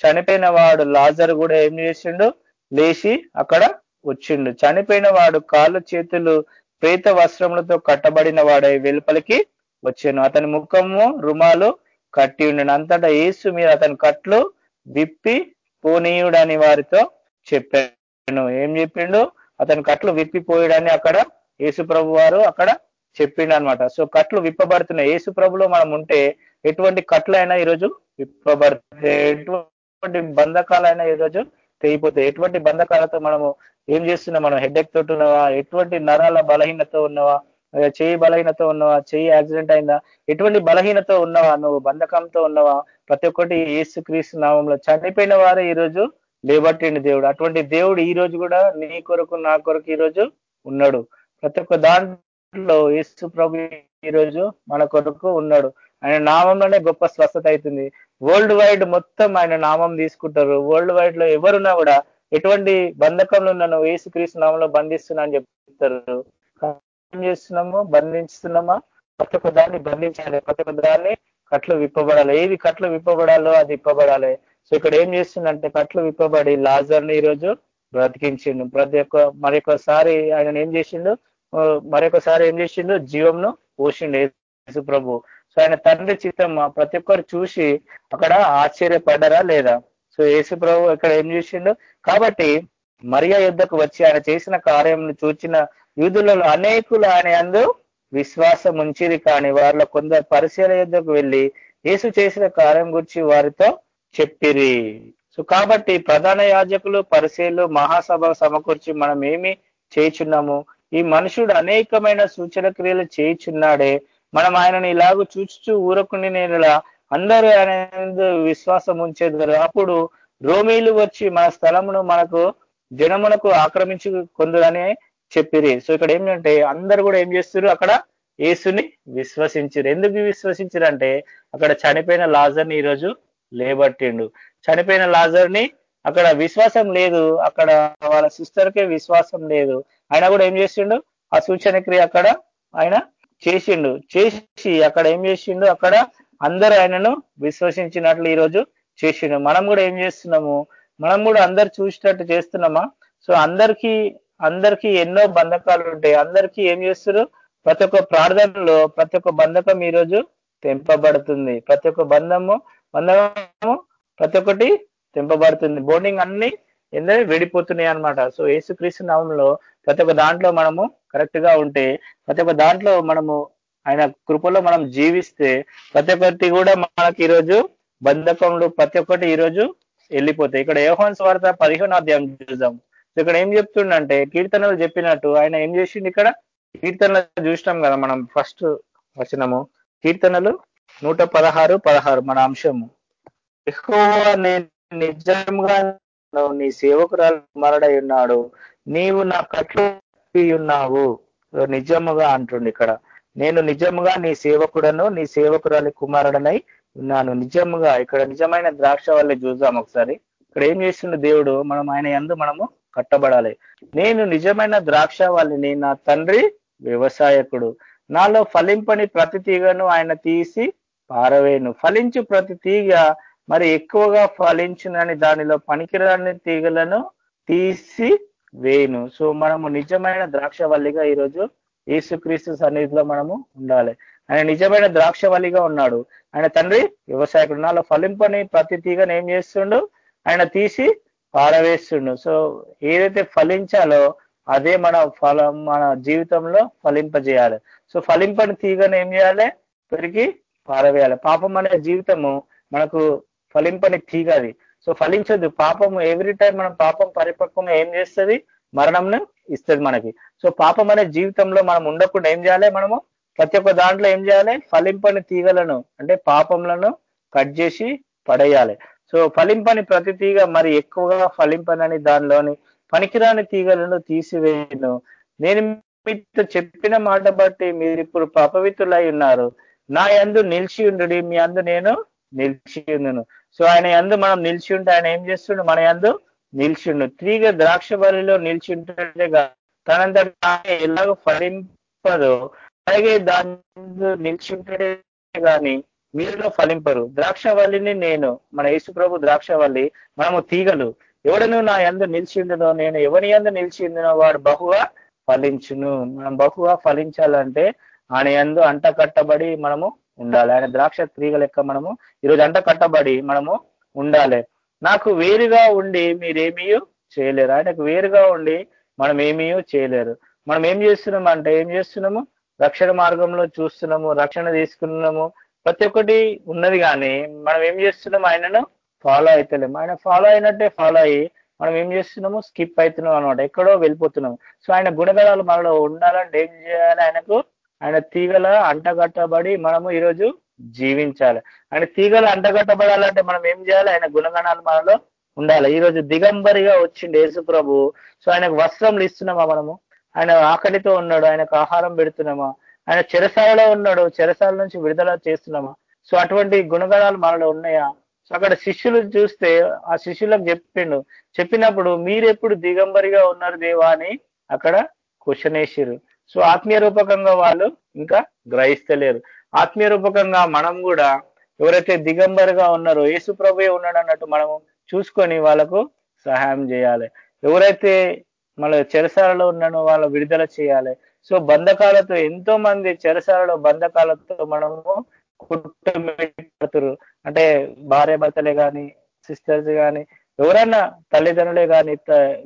చనిపోయిన వాడు లాజర్ కూడా ఏం చేసిండు? లేచి అక్కడ వచ్చిండు. చనిపోయిన వాడు కాళ్ళు చేతులు ప్రేత వస్త్రములతో కట్టబడిన వాడై వెలుపలికి వచ్చాను. అతని ముఖము రుమాలు కట్టి ఉండను అంతటా ఏసు మీద అతని కట్లు విప్పి పోనీయుడని వారితో చెప్పాను. ఏం చెప్పిండు? అతని కట్లు విప్పిపోయాడని అక్కడ యేసు ప్రభు వారు అక్కడ చెప్పిండు అనమాట సో కట్లు విప్పబడుతున్నాయి. యేసు ప్రభులో మనం ఉంటే ఎటువంటి కట్లైనా ఈరోజు విప్పబడితే ఎటువంటి బంధకాలైనా ఈరోజు తెగిపోతాయి. ఎటువంటి బంధకాలతో మనము ఏం చేస్తున్నాం? మనం హెడ్ఎక్ తోటి ఉన్నవా? ఎటువంటి నరాల బలహీనతో ఉన్నవా? చేయి బలహీనత ఉన్నవా? చేయి యాక్సిడెంట్ అయిందా? ఎటువంటి బలహీనత ఉన్నవా? నువ్వు బంధకంతో ఉన్నవా? ప్రతి ఒక్కటి ఏసు క్రీస్తు నామంలో. చనిపోయిన వారే ఈరోజు లేబట్టిండి దేవుడు. అటువంటి దేవుడు ఈ రోజు కూడా నీ కొరకు నా కొరకు ఈ రోజు ఉన్నాడు. ప్రతి ఒక్క దాంట్లో యేసు ప్రభు ఈ రోజు మన కొరకు ఉన్నాడు. ఆయన నామంలోనే గొప్ప స్వస్థత అవుతుంది వరల్డ్ వైడ్ మొత్తం ఆయన నామం తీసుకుంటారు. వరల్డ్ వైడ్లో ఎవరున్నా కూడా ఎటువంటి బంధకంలో నన్ను ఏసు క్రీస్తు నామంలో బంధిస్తున్నా అని చెప్తారు. చేస్తున్నాము? బంధిస్తున్నామా ప్రతి ఒక్క దాన్ని బంధించాలి. ప్రతి ఒక్క దాన్ని కట్లు విప్పబడాలి. ఏది కట్లు విప్పబడాలో అది విప్పబడాలి సో ఇక్కడ ఏం చేస్తుందంటే కట్లు విప్పబడి లాజర్ని ఈరోజు బ్రతికించిండు. ప్రతి ఒక్క మరొకసారి ఆయన ఏం చేసిండు? మరొకసారి ఏం చేసిండు? జీవంను పోషిండు యేసు ప్రభు. సో ఆయన తండ్రి చిత్తం ప్రతి ఒక్కరు చూసి అక్కడ ఆశ్చర్యపడ్డరా లేదా? సో యేసు ప్రభు ఇక్కడ ఏం చేసిండు? కాబట్టి మరియా యుద్ధకు వచ్చి ఆయన చేసిన కార్యం చూచిన యూదులలో అనేకులు ఆయన అందు విశ్వాసం ఉంచింది కానీ వారిలో కొందరు పరిశీల యుద్ధకు వెళ్ళి యేసు చేసిన కార్యం గురించి వారితో చెప్పిరి. సో కాబట్టి ప్రధాన యాజకులు పరిశీలు మహాసభ సమకూర్చి మనం ఏమి చేయుచున్నాము? ఈ మనుషుడు అనేకమైన సూచన క్రియలు చేయుచున్నాడే. మనం ఆయనను ఇలాగ చూచుచూ ఊరకుని నేను అందరూ ఆయన విశ్వాసం ఉంచేదారు. అప్పుడు రోమీలు వచ్చి మన స్థలమును మనకు జనమునకు ఆక్రమించి కొందరని చెప్పిరి. సో ఇక్కడ ఏంటంటే అందరు కూడా ఏం చేస్తారు అక్కడ యేసుని విశ్వసించారు ఎందుకు విశ్వసించారు అంటే అక్కడ చనిపోయిన లాజర్ని ఈరోజు లేబట్టిండు. చనిపోయిన లాజర్ని అక్కడ విశ్వాసం లేదు. అక్కడ వాళ్ళ సిస్టర్కే విశ్వాసం లేదు. ఆయన కూడా ఏం చేసిండు? ఆ సూచన క్రియ అక్కడ ఆయన చేసిండు. చేసి అక్కడ ఏం చేసిండు? అక్కడ అందరూ ఆయనను విశ్వసించినట్లు ఈరోజు చేసిండు. మనం కూడా ఏం చేస్తున్నాము? మనం కూడా అందరు చూసినట్టు చేస్తున్నామా? సో అందరికీ అందరికీ ఎన్నో బంధకాలు ఉంటాయి. అందరికీ ఏం చేస్తారు ప్రతి ఒక్క ప్రార్థనలో ప్రతి ఒక్క బంధకం ఈరోజు తెంపబడుతుంది. ప్రతి ఒక్క బంధము బంధము ప్రతి ఒక్కటి తెంపబడుతుంది. బోండింగ్ అన్ని ఎందుకంటే విడిపోతున్నాయి అనమాట సో ఏసుక్రీస్తు నామంలో ప్రతి ఒక్క దాంట్లో మనము కరెక్ట్గా ఉంటే ప్రతి ఒక్క దాంట్లో మనము ఆయన కృపలో మనం జీవిస్తే ప్రతి ఒక్కటి కూడా మనకి ఈరోజు బంధకంలో ప్రతి ఒక్కటి ఈరోజు వెళ్ళిపోతాయి. ఇక్కడ యోహన్ వార్త పదిహేను అధ్యాయం చూద్దాం. ఇక్కడ ఏం చెప్తుండంటే కీర్తనలు చెప్పినట్టు ఆయన ఏం చేసిండు ఇక్కడ? కీర్తనలు చూసినాం కదా మనం ఫస్ట్ వచనము. కీర్తనలు నూట పదహారు పదహారు మన అంశము. ఎక్కువ నేను నిజంగా నీ సేవకురాలు మరడై ఉన్నాడు. నీవు నా కట్లు ఉన్నావు. నిజముగా అంటుండు ఇక్కడ. నేను నిజముగా నీ సేవకుడను నీ సేవకురాలి కుమారుడనై ఉన్నాను. నిజముగా ఇక్కడ నిజమైన ద్రాక్ష వల్లే చూద్దాం ఒకసారి. ఇక్కడ ఏం చేస్తుండే దేవుడు? మనం ఆయన ఎందు మనము కట్టబడాలి. నేను నిజమైన ద్రాక్ష వాళ్ళని నా తండ్రి వ్యవసాయకుడు. నాలో ఫలింపని ప్రతి తీగను ఆయన తీసి పారవేను ఫలించు ప్రతి తీగ మరి ఎక్కువగా ఫలించునని దానిలో పనికిరాని తీగలను తీసి వేయను. సో మనము నిజమైన ద్రాక్ష వల్లిగా ఈరోజు యేసుక్రీస్తు సన్నిధిలో మనము ఉండాలి. ఆయన నిజమైన ద్రాక్షవలిగా ఉన్నాడు. ఆయన తండ్రి వ్యవసాయకుడు. నాలో ఫలింపని ప్రతి తీగను ఏం చేస్తుండు? ఆయన తీసి పారవేస్తుండు. సో ఏదైతే ఫలించాలో అదే మన ఫలం మన జీవితంలో ఫలింపజేయాలి. సో ఫలింపని తీగను ఏం చేయాలి? పెరిగి పారవేయాలి. పాపం అనే జీవితము మనకు ఫలింపని తీగ అది. సో ఫలించదు పాపము ఎవ్రీ టైం మనం పాపం పరిపక్వంగా ఏం చేస్తుంది? మరణంను ఇస్తుంది మనకి. సో పాపం అనే జీవితంలో మనం ఉండకుండా ఏం చేయాలి మనము? ప్రతి ఒక్క దాంట్లో ఏం చేయాలి? ఫలింపని తీగలను అంటే పాపంలను కట్ చేసి పడేయాలి. సో ఫలింపని ప్రతి తీగ మరి ఎక్కువగా ఫలింపనని దానిలోని పనికిరాని తీగలను తీసివేయను. నేను మీతో చెప్పిన మాట బట్టి మీరు ఇప్పుడు పాపవితులై ఉన్నారు. నా యందు నిలిచి ఉండు మీ అందు నేను నిలిచి ఉండును. సో ఆయన ఎందు మనం నిలిచి ఉంటే ఆయన ఏం చేస్తుండు? మన యందు నిలిచిండు తీగ ద్రాక్ష బలిలో నిల్చుంటే తనంతట ఎలాగో ఫలింపదో అలాగే దాని నిల్చుంటే కానీ మీరులో ఫలింపరు. ద్రాక్షవల్లిని నేను మన యేసు ప్రభు ద్రాక్షవల్లి మనము తీగలు. ఎవడను నా ఎందు నిలిచిండునో నేను ఎవరి ఎందు నిలిచిండునో వాడు బహుగా ఫలించును. మనం బహుగా ఫలించాలంటే ఆయన ఎందు అంట కట్టబడి మనము ఉండాలి. ఆయన ద్రాక్ష తీగ లెక్క మనము ఈరోజు అంట కట్టబడి మనము ఉండాలి. నాకు వేరుగా ఉండి మీరేమీ చేయలేరు. ఆయనకు వేరుగా ఉండి మనం ఏమీ చేయలేరు. మనం ఏం చేస్తున్నాం అంటే ఏం చేస్తున్నాము? రక్షణ మార్గంలో చూస్తున్నాము రక్షణ తీసుకున్నాము. ప్రతి ఒక్కటి ఉన్నది కానీ మనం ఏం చేస్తున్నాం? ఆయనను ఫాలో అవుతలేము ఆయన ఫాలో అయినట్టే ఫాలో అయ్యి మనం ఏం చేస్తున్నాము? స్కిప్ అవుతున్నాం అనమాట ఎక్కడో వెళ్ళిపోతున్నాము సో ఆయన గుణగణాలు మనలో ఉండాలంటే ఏం చేయాలి? ఆయనకు ఆయన తీగల అంటగట్టబడి మనము ఈరోజు జీవించాలి. ఆయన తీగలు అంటగట్టబడాలంటే మనం ఏం చేయాలి? ఆయన గుణగణాలు మనలో ఉండాలి. ఈరోజు దిగంబరిగా వచ్చింది యేసు ప్రభు సో ఆయనకు వస్త్రంలు ఇస్తున్నామా మనము? ఆయన ఆకలితో ఉన్నాడు ఆయనకు ఆహారం పెడుతున్నామా? ఆయన చెరసాలలో ఉన్నాడు చెరసాల నుంచి విడుదల చేస్తున్నామా? సో అటువంటి గుణగణాలు మనలో ఉన్నాయా? సో అక్కడ శిష్యులు చూస్తే ఆ శిష్యులకు చెప్పిండు. చెప్పినప్పుడు మీరెప్పుడు దిగంబరిగా ఉన్నారు దేవా అని అక్కడ క్వశ్చన్ వేసిరు సో ఆత్మీయ రూపకంగా వాళ్ళు ఇంకా గ్రహిస్తలేరు. ఆత్మీయ రూపకంగా మనం కూడా ఎవరైతే దిగంబరిగా ఉన్నారో యేసు ప్రభుయే ఉన్నాడు అన్నట్టు మనము చూసుకొని వాళ్ళకు సహాయం చేయాలి. ఎవరైతే మన చెరసాలలో ఉన్నను వాళ్ళు విడుదల చేయాలి. సో బంధకాలతో ఎంతో మంది చెరసాలలో బంధకాలతో మనము కుటుంబరు అంటే భార్య భర్తలే కానీ సిస్టర్స్ కానీ ఎవరైనా తల్లిదండ్రులే కానీ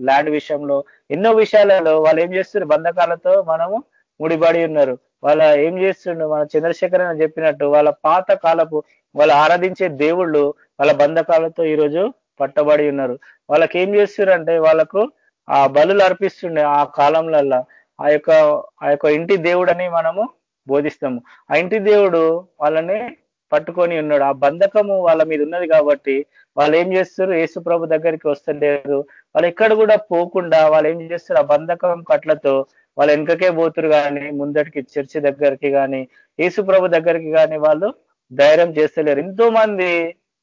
ల్యాండ్ విషయంలో ఎన్నో విషయాలలో వాళ్ళు ఏం చేస్తున్నారు? బంధకాలతో మనము ముడిపడి ఉన్నారు. వాళ్ళ ఏం చేస్తుండ్రు మన చంద్రశేఖర్ అని చెప్పినట్టు వాళ్ళ పాత కాలపు వాళ్ళు ఆరాధించే దేవుళ్ళు వాళ్ళ బంధకాలతో ఈరోజు పట్టబడి ఉన్నారు. వాళ్ళకి ఏం చేస్తున్నారు అంటే వాళ్ళకు ఆ బలులు అర్పిస్తుండే ఆ కాలంలల్లా. ఆ యొక్క ఆ యొక్క ఇంటి దేవుడని మనము బోధిస్తాము. ఆ ఇంటి దేవుడు వాళ్ళని పట్టుకొని ఉన్నాడు. ఆ బంధకము వాళ్ళ మీద ఉన్నది కాబట్టి వాళ్ళు ఏం చేస్తారు? యేసు ప్రభు దగ్గరికి వస్తలేరు వాళ్ళు ఎక్కడ కూడా పోకుండా వాళ్ళు ఏం చేస్తారు? ఆ బంధకం కట్లతో వాళ్ళు వెనకకే పోతురు కానీ ముందటికి చర్చి దగ్గరికి కానీ యేసు ప్రభు దగ్గరికి కానీ వాళ్ళు ధైర్యం చేస్తలేరు. ఎంతో మంది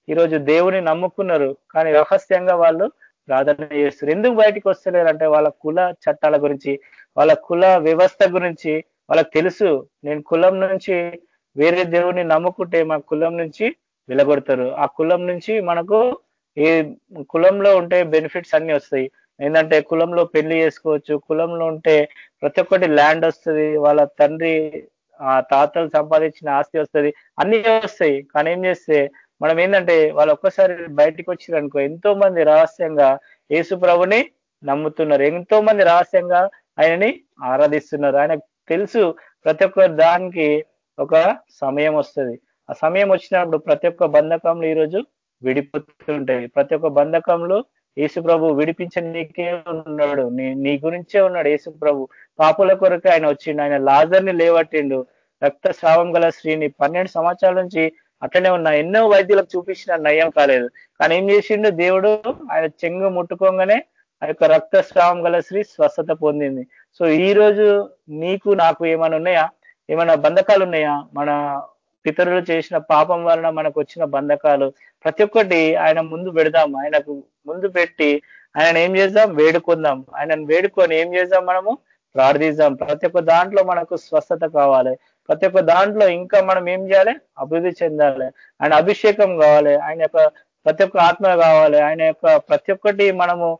ఈరోజు దేవుని నమ్ముకున్నారు. కానీ రహస్యంగా వాళ్ళు ప్రార్థన చేస్తారు ఎందుకు బయటికి వస్తలేరు? అంటే వాళ్ళ కుల చట్టాల గురించి వాళ్ళ కుల వ్యవస్థ గురించి వాళ్ళకి తెలుసు. నేను కులం నుంచి వేరే దేవుని నమ్ముకుంటే మా కులం నుంచి వెలగొడతారు. ఆ కులం నుంచి మనకు ఏ కులంలో ఉంటే బెనిఫిట్స్ అన్ని వస్తాయి. ఏంటంటే కులంలో పెళ్ళి చేసుకోవచ్చు కులంలో ఉంటే ప్రతి ఒక్కటి ల్యాండ్ వస్తుంది వాళ్ళ తండ్రి ఆ తాతలు సంపాదించిన ఆస్తి వస్తుంది అన్ని వస్తాయి. కానీ ఏం చేస్తే మనం ఏంటంటే వాళ్ళు ఒక్కసారి బయటికి వచ్చిరనుకో ఎంతో మంది రహస్యంగా యేసు ప్రభుని నమ్ముతున్నారు. ఎంతో మంది రహస్యంగా ఆయనని ఆరాధిస్తున్నారు. ఆయనకు తెలుసు ప్రతి ఒక్క దానికి ఒక సమయం వస్తుంది. ఆ సమయం వచ్చినప్పుడు ప్రతి ఒక్క బంధకంలో ఈరోజు విడిపోతుంటాయి. ప్రతి ఒక్క బంధకంలో యేసు ప్రభు విడిపించనీకే ఉన్నాడు. నీ నీ గురించే ఉన్నాడు యేసు ప్రభు. పాపుల కొరకు ఆయన వచ్చిండు. ఆయన లాజర్ని లేవట్టిండు. రక్త స్రావం గల స్త్రీని పన్నెండు సంవత్సరాల నుంచి అట్లనే ఉన్నా. ఎన్నో వైద్యులకు చూపించిన నయం కాలేదు. కానీ ఏం చేసిండు? దేవుడు ఆయన చెంగు ముట్టుకోగానే ఆ యొక్క రక్తస్రావం గల స్త్రీ స్వస్థత పొందింది. సో ఈ రోజు నీకు నాకు ఏమైనా ఉన్నాయా? ఏమైనా బంధకాలు ఉన్నాయా? మన పితరులు చేసిన పాపం వలన మనకు వచ్చిన బంధకాలు. ప్రతి ఒక్కటి ఆయన ముందు పెడదాం. ఆయనకు ముందు పెట్టి ఆయన ఏం చేద్దాం? వేడుకుందాం. ఆయనను వేడుకొని ఏం చేద్దాం మనము? ప్రార్థిద్దాం. ప్రతి ఒక్క దాంట్లో మనకు స్వస్థత కావాలి. ప్రతి ఒక్క దాంట్లో ఇంకా మనం ఏం చేయాలి? అభివృద్ధి చెందాలి. ఆయన అభిషేకం కావాలి. ఆయన యొక్క ప్రతి ఒక్క ఆత్మ కావాలి. ఆయన యొక్క ప్రతి ఒక్కటి మనము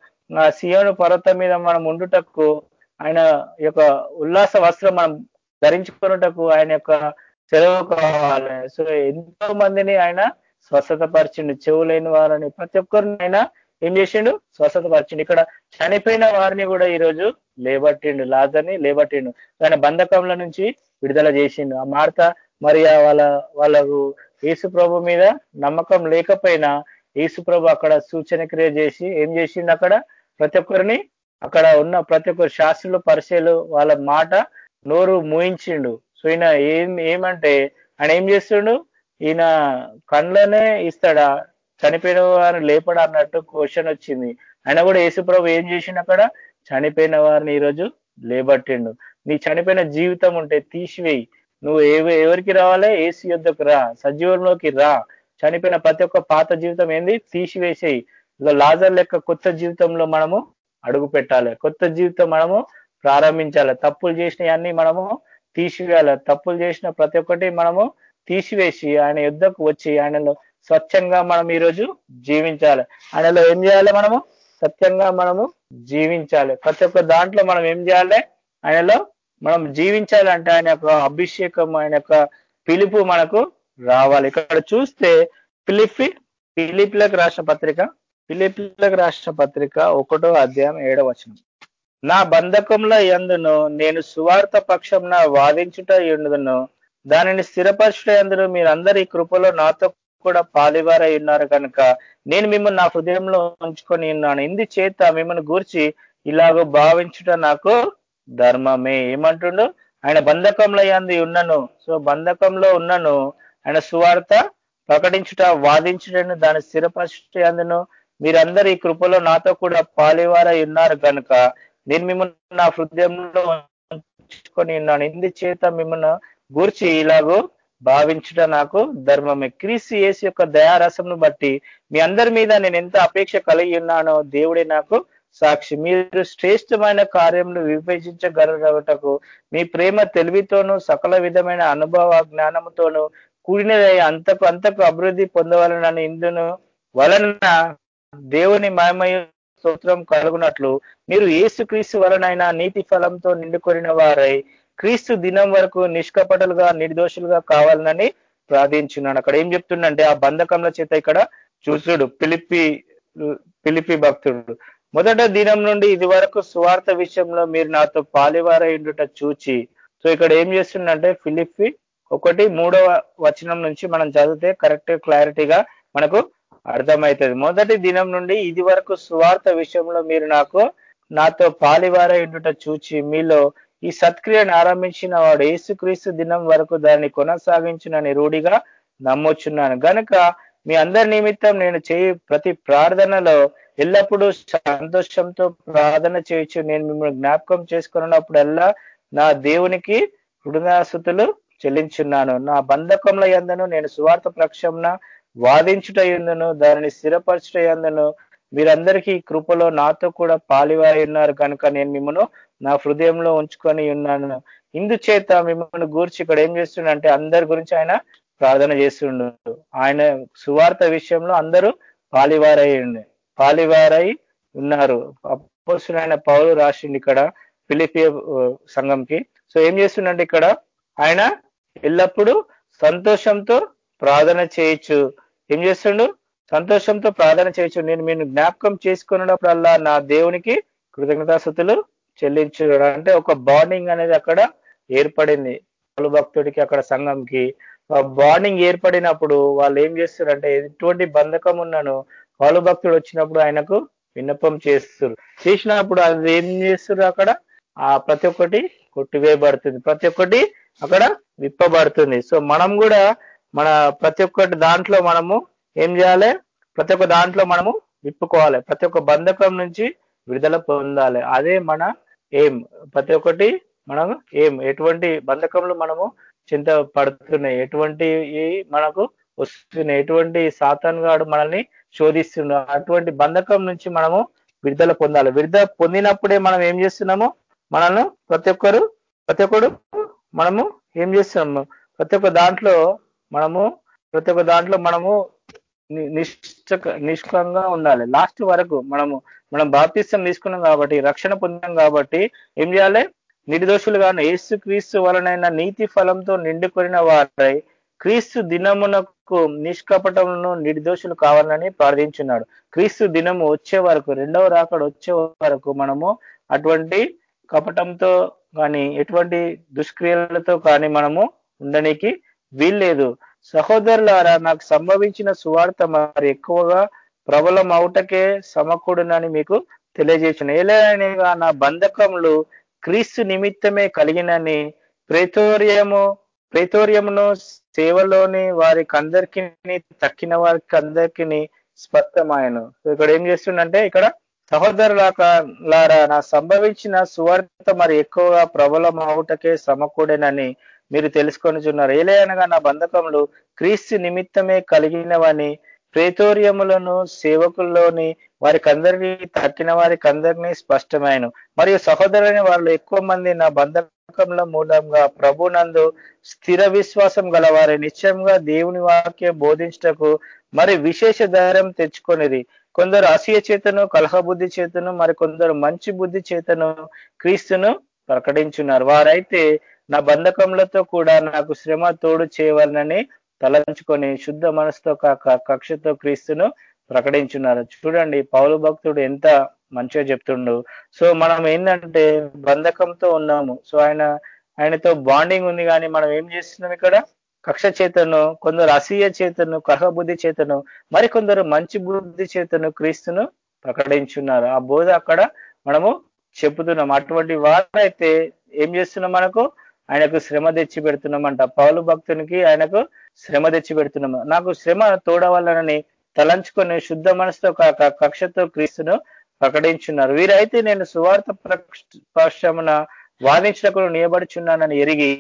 సియోను పర్వతం మీద మనం ఉండుటకు ఆయన యొక్క ఉల్లాస వస్త్రం మనం ధరించుకున్నటకు ఆయన యొక్క సెలవు కావాలి. సో ఎంతో మందిని ఆయన స్వస్థత పరిచిండు చెవు లేని వారిని ప్రతి ఒక్కరిని ఆయన ఏం చేసిండు? స్వస్థత పరిచిండు ఇక్కడ చనిపోయిన వారిని కూడా ఈరోజు లేబట్టిండు. లాజర్ని లేబట్టిండు. ఆయన బంధకంల నుంచి విడుదల చేసిండు. ఆ మార్త మరి వాళ్ళ వాళ్ళకు యేసు ప్రభు మీద నమ్మకం లేకపోయినా యేసు ప్రభు అక్కడ సూచన క్రియ చేసి ఏం చేసిండు అక్కడ? ప్రతి ఒక్కరిని అక్కడ ఉన్న ప్రతి ఒక్కరు శాస్త్రులు పరిచయలు వాళ్ళ మాట నోరు మూయించిండు. సో ఈయన ఏం ఏమంటే ఆయన ఏం చేస్తుండు? ఈయన కండ్లనే ఇస్తాడా? చనిపోయిన వారిని లేపడా అన్నట్టు క్వశ్చన్ వచ్చింది. ఆయన కూడా యేసుప్రభు ఏం చేసిండు అక్కడ? చనిపోయిన వారిని ఈరోజు లేబట్టిండు. నీ చనిపోయిన జీవితం ఉంటే తీసివేయి. నువ్వు ఎవరికి రావాలి? ఏసు యుద్ధకు రా. సజీవంలోకి రా. చనిపోయిన ప్రతి ఒక్క పాత జీవితం ఏంది? తీసివేసేయి. ఇక లాజర్ లెక్క కొత్త జీవితంలో మనము అడుగు పెట్టాలి. కొత్త జీవితం మనము ప్రారంభించాలి. తప్పులు చేసినవన్నీ మనము తీసివేయాలి. తప్పులు చేసిన ప్రతి ఒక్కటి మనము తీసివేసి ఆయన యుద్ధకు వచ్చి ఆయనలో స్వచ్ఛంగా మనం ఈరోజు జీవించాలి. ఆయనలో ఏం చేయాలి మనము? సత్యంగా మనము జీవించాలి. ప్రతి ఒక్క దాంట్లో మనం ఏం చేయాలి? ఆయనలో మనం జీవించాలంటే ఆయన యొక్క అభిషేకం ఆయన యొక్క పిలుపు మనకు రావాలి. ఇక్కడ చూస్తే ఫిలిపి పిలిపిలకు రాష్ట్ర పత్రిక పిలిపిలకు రాష్ట్ర పత్రిక ఒకటో అధ్యాయం ఏడవ వచనం. నా బంధకంలో ఎందును నేను సువార్త పక్షంన వాదించుట ఎందును దానిని స్థిరపరచుట ఎందును మీరందరి కృపలో నాతో కూడా పాలివారై ఉన్నారు కనుక నేను మిమ్మల్ని నా హృదయంలో ఉంచుకొని ఉన్నాను. ఇందు చేత మిమ్మల్ని గూర్చి ఇలాగ భావించుట నాకు ధర్మమే. ఏమంటుండు? ఆయన బంధకంలో అంది ఉన్నను. సో బంధకంలో ఉన్నను. ఆయన సువార్త ప్రకటించుట వాదించుటను దాని స్థిరపరిచి అందును మీరందరూ ఈ కృపలో నాతో కూడా పాలివారై ఉన్నారు కనుక నేను మిమ్మల్ని నా హృదయంలో ఉంచుకొని ఉన్నాను. ఇందు చేత మిమ్మల్ని గూర్చి ఇలాగో భావించుట నాకు ధర్మమే. క్రీస్తు యేసు యొక్క దయారసంను బట్టి మీ అందరి మీద నేను ఎంత అపేక్ష కలిగి ఉన్నానో దేవుడే నాకు సాక్షి. మీరు శ్రేష్టమైన కార్యములు విభజించగలగటకు మీ ప్రేమ తెలివితోనూ సకల విధమైన అనుభవ జ్ఞానముతోనూ కూడినదై అంతకు అంతకు అభివృద్ధి పొందవలనని ఇందును వలన దేవుని మయమయ స్తోత్రం కలుగునట్లు మీరు ఏసు క్రీస్తు వలనైనా నీతి ఫలంతో నిండుకొనిన వారై క్రీస్తు దినం వరకు నిష్కపటలుగా నిర్దోషులుగా కావాలనని ప్రార్థించున్నాను. అక్కడ ఏం చెప్తుండంటే ఆ బంధకంల చేత ఇక్కడ చూసుడు పిలిపి పిలిపి భక్తుడు. మొదట దినం నుండి ఇది వరకు స్వార్థ విషయంలో మీరు నాతో పాలివారయుండుట చూచి సో ఇక్కడ ఏం చేస్తుండంటే ఫిలిప్పి ఒకటి మూడవ వచనం నుంచి మనం చదివితే కరెక్ట్ క్లారిటీగా మనకు అర్థమవుతుంది. మొదటి దినం నుండి ఇది వరకు స్వార్థ విషయంలో మీరు నాకు నాతో పాలివారయుండుట చూచి మీలో ఈ సత్క్రియను ఆరంభించిన వాడు ఏసుక్రీస్తు దినం వరకు దాన్ని కొనసాగించునని రూఢిగా నమ్మొచ్చున్నాను గనుక మీ అందరి నిమిత్తం నేను చేయి ప్రతి ప్రార్థనలో ఎల్లప్పుడూ సంతోషంతో ప్రార్థన చేయొచ్చు నేను మిమ్మల్ని జ్ఞాపకం చేసుకున్నప్పుడల్లా నా దేవునికి హృదయాసుతులు చెల్లించున్నాను. నా బంధకంలో ఎందను నేను సువార్త ప్రక్షంన వాదించుట ఎందును దానిని స్థిరపరచుట ఎందును మీరందరికీ కృపలో నాతో కూడా పాలివారి ఉన్నారు కనుక నేను మిమ్మల్ని నా హృదయంలో ఉంచుకొని ఉన్నాను. ఇందుచేత మిమ్మల్ని గూర్చి ఇక్కడ ఏం చేస్తుండే అందరి గురించి ఆయన ప్రార్థన చేస్తుండు. ఆయన సువార్త విషయంలో అందరూ పాలివారయ్యండి పాలివారై ఉన్నారు. అపోసులైన పౌరు రాసింది ఇక్కడ ఫిలిపియ సంఘంకి. సో ఏం చేస్తుండంటే ఇక్కడ ఆయన ఎల్లప్పుడూ సంతోషంతో ప్రార్థన చేయొచ్చు ఏం చేస్తుండు? సంతోషంతో ప్రార్థన చేయొచ్చు నేను మీరు జ్ఞాపకం చేసుకున్నప్పుడల్లా నా దేవునికి కృతజ్ఞతాస్థుతులు చెల్లించు అంటే ఒక బాండింగ్ అనేది అక్కడ ఏర్పడింది. పలు భక్తుడికి అక్కడ సంఘంకి. బాండింగ్ ఏర్పడినప్పుడు వాళ్ళు ఏం చేస్తారంటే ఎటువంటి బంధకం ఉన్నాను పాలు భక్తుడు వచ్చినప్పుడు ఆయనకు విన్నపం చేస్తారు. చేసినప్పుడు అది ఏం చేస్తారు అక్కడ? ఆ ప్రతి ఒక్కటి కొట్టివేయబడుతుంది. ప్రతి ఒక్కటి అక్కడ విప్పబడుతుంది. సో మనం కూడా మన ప్రతి ఒక్కటి దాంట్లో మనము ఏం చేయాలి? ప్రతి ఒక్క దాంట్లో మనము విప్పుకోవాలి. ప్రతి ఒక్క బంధకం నుంచి విడుదల పొందాలి. అదే మన ఏం? ప్రతి ఒక్కటి మనం ఏం? ఎటువంటి బంధకంలో మనము చింత పడుతున్నాయి? ఎటువంటి మనకు వస్తున్నాయి? ఎటువంటి సాతాన్ గాడు మనల్ని శోధిస్తున్నాడు అటువంటి బంధకం నుంచి మనము విడుదల పొందాలి. విడుదల పొందినప్పుడే మనం ఏం చేస్తున్నాము? మనల్ని ప్రతి ఒక్కరు ప్రతి ఒక్కరు మనము ఏం చేస్తున్నాము? ప్రతి ఒక్క దాంట్లో మనము ప్రతి ఒక్క దాంట్లో మనము నిష్ట నిష్కంగా ఉండాలి. లాస్ట్ వరకు మనము మనం బాప్తిష్టం తీసుకున్నాం కాబట్టి రక్షణ పొందాం కాబట్టి ఏం చేయాలి? నిర్దోషులుగా ఏసు క్రీస్తు వలనైన నీతి ఫలంతో నిండుకొనిన వారై క్రీస్తు దినమునకు నిష్కపటములను నిర్దోషులు కావాలని ప్రార్థించున్నాడు. క్రీస్తు దినము వచ్చే వరకు రెండవ రాకడ వచ్చే వరకు మనము అటువంటి కపటంతో కానీ ఎటువంటి దుష్క్రియలతో కానీ మనము ఉండడానికి వీల్లేదు. సహోదరులారా నాకు సంభవించిన సువార్త మరి ఎక్కువగా ప్రబలం అవుటకే సమకూడునని మీకు తెలియజేసిన ఏలైనగా నా బంధకములు క్రీస్తు నిమిత్తమే కలిగినని ప్రేతోర్యము ప్రేతోర్యమును సేవలోని వారికి అందరికీ తక్కిన వారికి అందరికీ స్పష్టమాయను. ఇక్కడ ఏం చేస్తుండంటే ఇక్కడ సహోదరులారా నా సంభవించిన సువార్త మరి ఎక్కువగా ప్రబలం అవుటకే సమకూడేనని మీరు తెలుసుకొని చున్నారు ఏలే అనగా నా బంధకములు క్రీస్తు నిమిత్తమే కలిగినవని ప్రేతోర్యములను సేవకుల్లోని వారికి అందరినీ తక్కిన వారికి అందరినీ స్పష్టమైన మరియు సహోదరుని వాళ్ళు ఎక్కువ మంది నా బంధకంలో మూలంగా ప్రభునందు స్థిర విశ్వాసం గలవారి. నిశ్చయంగా దేవుని వాక్యం బోధించటకు మరి విశేష ధైర్యం తెచ్చుకొనిది కొందరు అసూయ చేతను కలహ బుద్ధి చేతను మరి కొందరు మంచి బుద్ధి చేతను క్రీస్తును ప్రకటించున్నారు. వారైతే నా బంధకములతో కూడా నాకు శ్రమ తోడు చేయవాలని తలంచుకొని శుద్ధ మనసుతో కాక కక్షతో క్రీస్తును ప్రకటించున్నారు. చూడండి పౌలు భక్తుడు ఎంత మంచిగా చెప్తుండు. సో మనం ఏంటంటే బంధకంతో ఉన్నాము. సో ఆయన ఆయనతో బాండింగ్ ఉంది కానీ మనం ఏం చేస్తున్నాం ఇక్కడ? కక్ష చేతను కొందరు అసీయ చేతను కలహ బుద్ధి చేతను మరి కొందరు మంచి బుద్ధి చేతను క్రీస్తును ప్రకటించున్నారు. ఆ బోధ అక్కడ మనము చెప్పుతున్నాం. అటువంటి వారైతే ఏం చేస్తున్నాం మనకు? ఆయనకు శ్రమ తెచ్చి పెడుతున్నామంట. పౌలు భక్తునికి ఆయనకు శ్రమ తెచ్చి పెడుతున్నాము నాకు శ్రమ తోడవాలనని తలంచుకొని శుద్ధ మనసుతో కాక కక్షతో క్రీస్తును ప్రకటించున్నారు. వీరైతే నేను సువార్త ప్రక్షమున వాదించటకు నియబడుచున్నానని ఎరిగి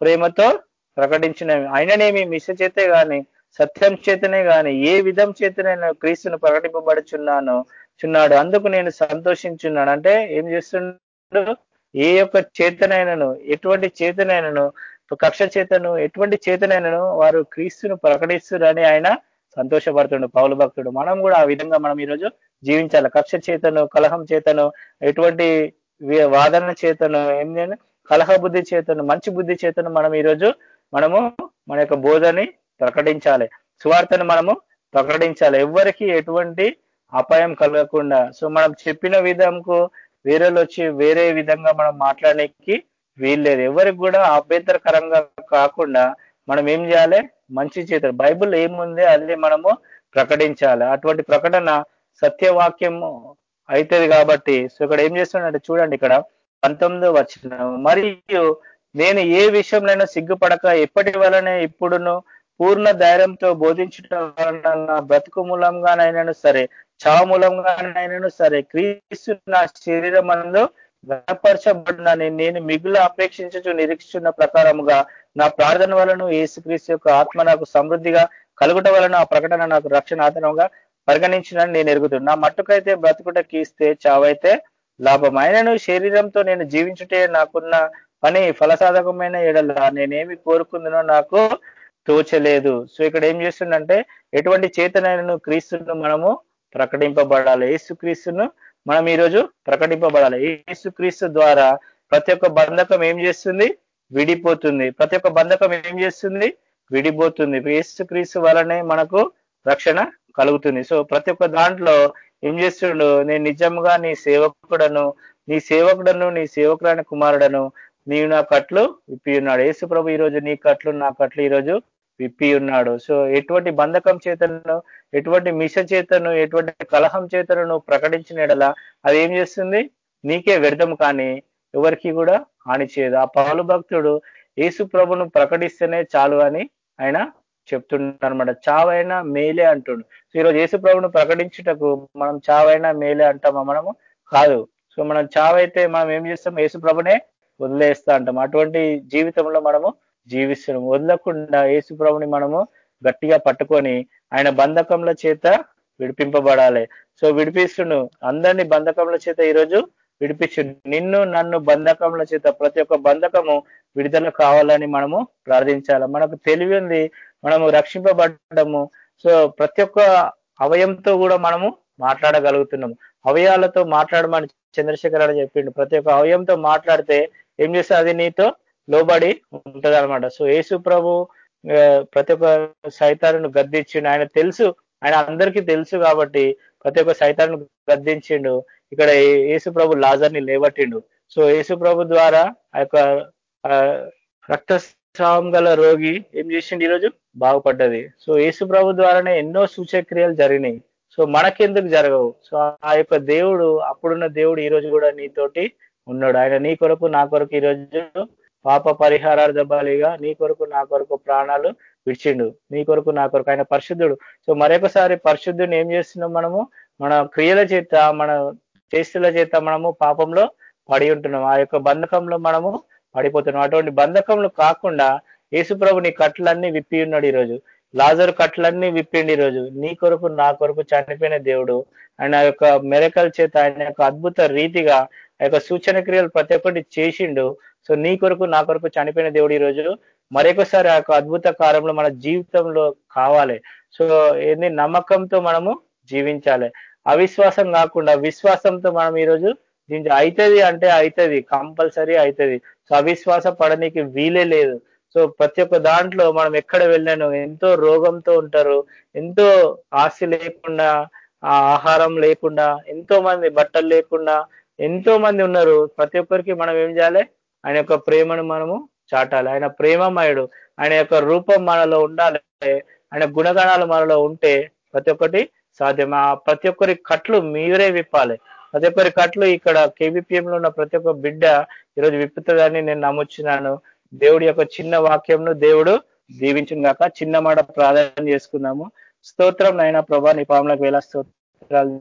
ప్రేమతో ప్రకటించిన అయిననేమి మిష చేతే గాని సత్యం చేతనే గాని ఏ విధం చేతనైనా క్రీస్తును ప్రకటింపబడుచున్నాను చున్నాడు. అందుకు నేను సంతోషించున్నాను. అంటే ఏం చేస్తున్నాడు? ఏ యొక్క చేతనైనను ఎటువంటి చేతనైనను కక్ష చేతను ఎటువంటి చేతనైనను వారు క్రీస్తును ప్రకటిస్తురని ఆయన సంతోషపడుతుండు పౌలు భక్తుడు. మనం కూడా ఆ విధంగా మనం ఈరోజు జీవించాలి. కక్ష చేతను కలహం చేతను ఎటువంటి వాదన చేతను ఏం కలహ బుద్ధి చేతను మంచి బుద్ధి చేతను మనం ఈరోజు మనము మన యొక్క బోధని ప్రకటించాలి. సువార్తను మనము ప్రకటించాలి. ఎవరికి ఎటువంటి అపాయం కలగకుండా. సో మనం చెప్పిన విధంకు వేరేలు వచ్చి వేరే విధంగా మనం మాట్లాడడానికి వీల్లేదు. ఎవరికి కూడా అభ్యంతరకరంగా కాకుండా మనం ఏం చేయాలి? మంచి చేత బైబుల్ ఏముంది? అది మనము ప్రకటించాలి. అటువంటి ప్రకటన సత్యవాక్యము అవుతుంది కాబట్టి సో ఇక్కడ ఏం చేస్తున్నాడంటే చూడండి ఇక్కడ పంతొమ్మిదో వచ్చిన మరియు నేను ఏ విషయంలో సిగ్గుపడక ఎప్పటి వలనే ఇప్పుడును పూర్ణ ధైర్యంతో బోధించడం వలన బ్రతుకు మూలంగానైనా సరే చావు మూలంగానైనాను సరే క్రీస్తు నా శరీరం అందు గణపరచబడినని నేను మిగులు అపేక్షించు నిరీక్షిస్తున్న ప్రకారముగా నా ప్రార్థన వలన ఏసుక్రీస్తు యొక్క ఆత్మ నాకు సమృద్ధిగా కలుగుట వలన ఆ ప్రకటన నాకు రక్షణ ఆధారంగా పరిగణించినని నేను ఎరుగుతున్నా నా మట్టుకైతే బ్రతుకుట కీస్తే చావైతే లాభం. అయినను శరీరంతో నేను జీవించుటే నాకున్న పని ఫలసాధకమైన ఎడల నేనేమి కోరుకుందినో నాకు తోచలేదు. సో ఇక్కడ ఏం చేస్తుందంటే ఎటువంటి చేతనైనను క్రీస్తును మనము ప్రకటింపబడాలి. ఏసుక్రీస్తును మనం ఈరోజు ప్రకటింపబడాలి. ఏసుక్రీస్తు ద్వారా ప్రతి ఒక్క బంధకం ఏం చేస్తుంది? విడిపోతుంది. ప్రతి ఒక్క బంధకం ఏం చేస్తుంది? విడిపోతుంది. ఏసుక్రీస్తు వలనే మనకు రక్షణ కలుగుతుంది. సో ప్రతి ఒక్క దాంట్లో ఏం చేస్తుండు? నేను నిజంగా నీ సేవకుడను నీ సేవకుడను నీ సేవకురాని కుమారుడను నీవు నా కట్లు విప్పి ఉన్నాడు యేసు ప్రభు ఈరోజు నీ కట్లు నా కట్లు ఈరోజు విప్పి ఉన్నాడు. సో ఎటువంటి బంధకం చేతను ఎటువంటి మిష చేతను ఎటువంటి కలహం చేతను ప్రకటించిన అది ఏం చేస్తుంది? నీకే వ్యర్థం కానీ ఎవరికి కూడా హాని చేయదు. ఆ పాలు భక్తుడు యేసు ప్రభును ప్రకటిస్తేనే చాలు అని ఆయన చెప్తున్నాడు అనమాట చావైనా మేలే అంటుండు. సో ఈరోజు యేసు ప్రభును ప్రకటించుటకు మనం చావైనా మేలే అంటామా మనము? కాదు. సో మనం చావైతే మనం ఏం చేస్తాం? యేసు ప్రభునే వదిలేస్తా అంటాం. అటువంటి జీవితంలో మనము జీవిస్తున్నాం వదలకుండా యేసుప్రభుని మనము గట్టిగా పట్టుకొని ఆయన బంధకముల చేత విడిపింపబడాలి. సో విడిపిస్తును. అందరినీ బంధకముల చేత ఈరోజు విడిపించు. నిన్ను నన్ను బంధకముల చేత ప్రతి ఒక్క బంధకము విడుదల కావాలని మనము ప్రార్థించాలి. మనకు తెలివి ఉంది. మనము రక్షింపబడము సో ప్రతి ఒక్క అవయంతో కూడా మనము మాట్లాడగలుగుతున్నాము అవయాలతో మాట్లాడమని చంద్రశేఖర్ అని చెప్పిండు. ప్రతి ఒక్క అవయంతో మాట్లాడితే ఏం చేస్తే అది నీతో లోబడి ఉంటది అనమాట సో యేసు ప్రభు ప్రతి ఒక్క సైతాన్ని గద్దించిండు. ఆయన తెలుసు. ఆయన అందరికీ తెలుసు కాబట్టి ప్రతి ఒక్క సైతాన్ని గద్దించిండు. ఇక్కడ యేసు ప్రభు లాజర్ని లేవట్టిండు. సో యేసు ప్రభు ద్వారా ఆ యొక్క రక్తస్రావం గల రోగి ఏం చేసిండు ఈరోజు? బాగుపడ్డది. సో యేసు ప్రభు ద్వారానే ఎన్నో సూచక్రియలు జరిగినాయి. సో మనకెందుకు జరగవు? సో ఆ యొక్క దేవుడు అప్పుడున్న దేవుడు ఈరోజు కూడా నీతోటి ఉన్నాడు. ఆయన నీ కొరకు నా కొరకు ఈరోజు పాప పరిహారార్థ బలిగా నీ కొరకు నా కొరకు ప్రాణాలు విడిచిండు. నీ కొరకు నా కొరకు ఆయన పరిశుద్ధుడు. సో మరొకసారి పరిశుద్ధుని ఏం చేస్తున్నాం మనము? మన క్రియల చేత మన చేస్తుల చేత మనము పాపంలో పడి ఉంటున్నాం. ఆ యొక్క బంధకంలో మనము పడిపోతున్నాం. అటువంటి బంధకంలో కాకుండా యేసుప్రభు నీ కట్లన్నీ విప్పి ఉన్నాడు ఈరోజు. లాజరు కట్లన్నీ విప్పిండి ఈరోజు. నీ కొరకు నా కొరకు చనిపోయిన దేవుడు. ఆయన యొక్క మెరకల్ చేత ఆయన యొక్క అద్భుత రీతిగా ఆ యొక్క సూచన క్రియలు ప్రతి ఒక్కటి చేసిండు. సో నీ కొరకు నా కొరకు చనిపోయిన దేవుడు ఈరోజు మరొకసారి ఆ యొక్క అద్భుత కాలంలో మన జీవితంలో కావాలి. సో ఏంది? నమ్మకంతో మనము జీవించాలి. అవిశ్వాసం కాకుండా విశ్వాసంతో మనం ఈరోజు దీనికి అవుతుంది అంటే అవుతుంది కంపల్సరీ అవుతుంది సో అవిశ్వాస పడనీకి వీలే లేదు. సో ప్రతి ఒక్క దాంట్లో మనం ఎక్కడ వెళ్ళాను ఎంతో రోగంతో ఉంటారు ఎంతో ఆస్తి లేకుండా ఆహారం లేకుండా ఎంతో మంది బట్టలు లేకుండా ఎంతో మంది ఉన్నారు. ప్రతి ఒక్కరికి మనం ఏం చేయాలి? ఆయన యొక్క ప్రేమను మనము చాటాలి. ఆయన ప్రేమమయుడు. ఆయన యొక్క రూపం మనలో ఉండాలి. ఆయన గుణగణాలు మనలో ఉంటే ప్రతి ఒక్కటి సాధ్యం ఆ ప్రతి ఒక్కరి కట్లు మీరే విప్పాలి. ప్రతి ఒక్కరి కట్లు ఇక్కడ కేబిపిఎం లో ఉన్న ప్రతి ఒక్క బిడ్డ ఈరోజు విప్పుతుందని నేను నమ్ముచున్నాను. దేవుడి యొక్క చిన్న వాక్యంను దేవుడు దీవించిన గాక చిన్న మాట ప్రార్థన చేసుకున్నాము స్తోత్రం నైనా ప్రభా నీ పాములకు వేళ స్తోత్రాలు.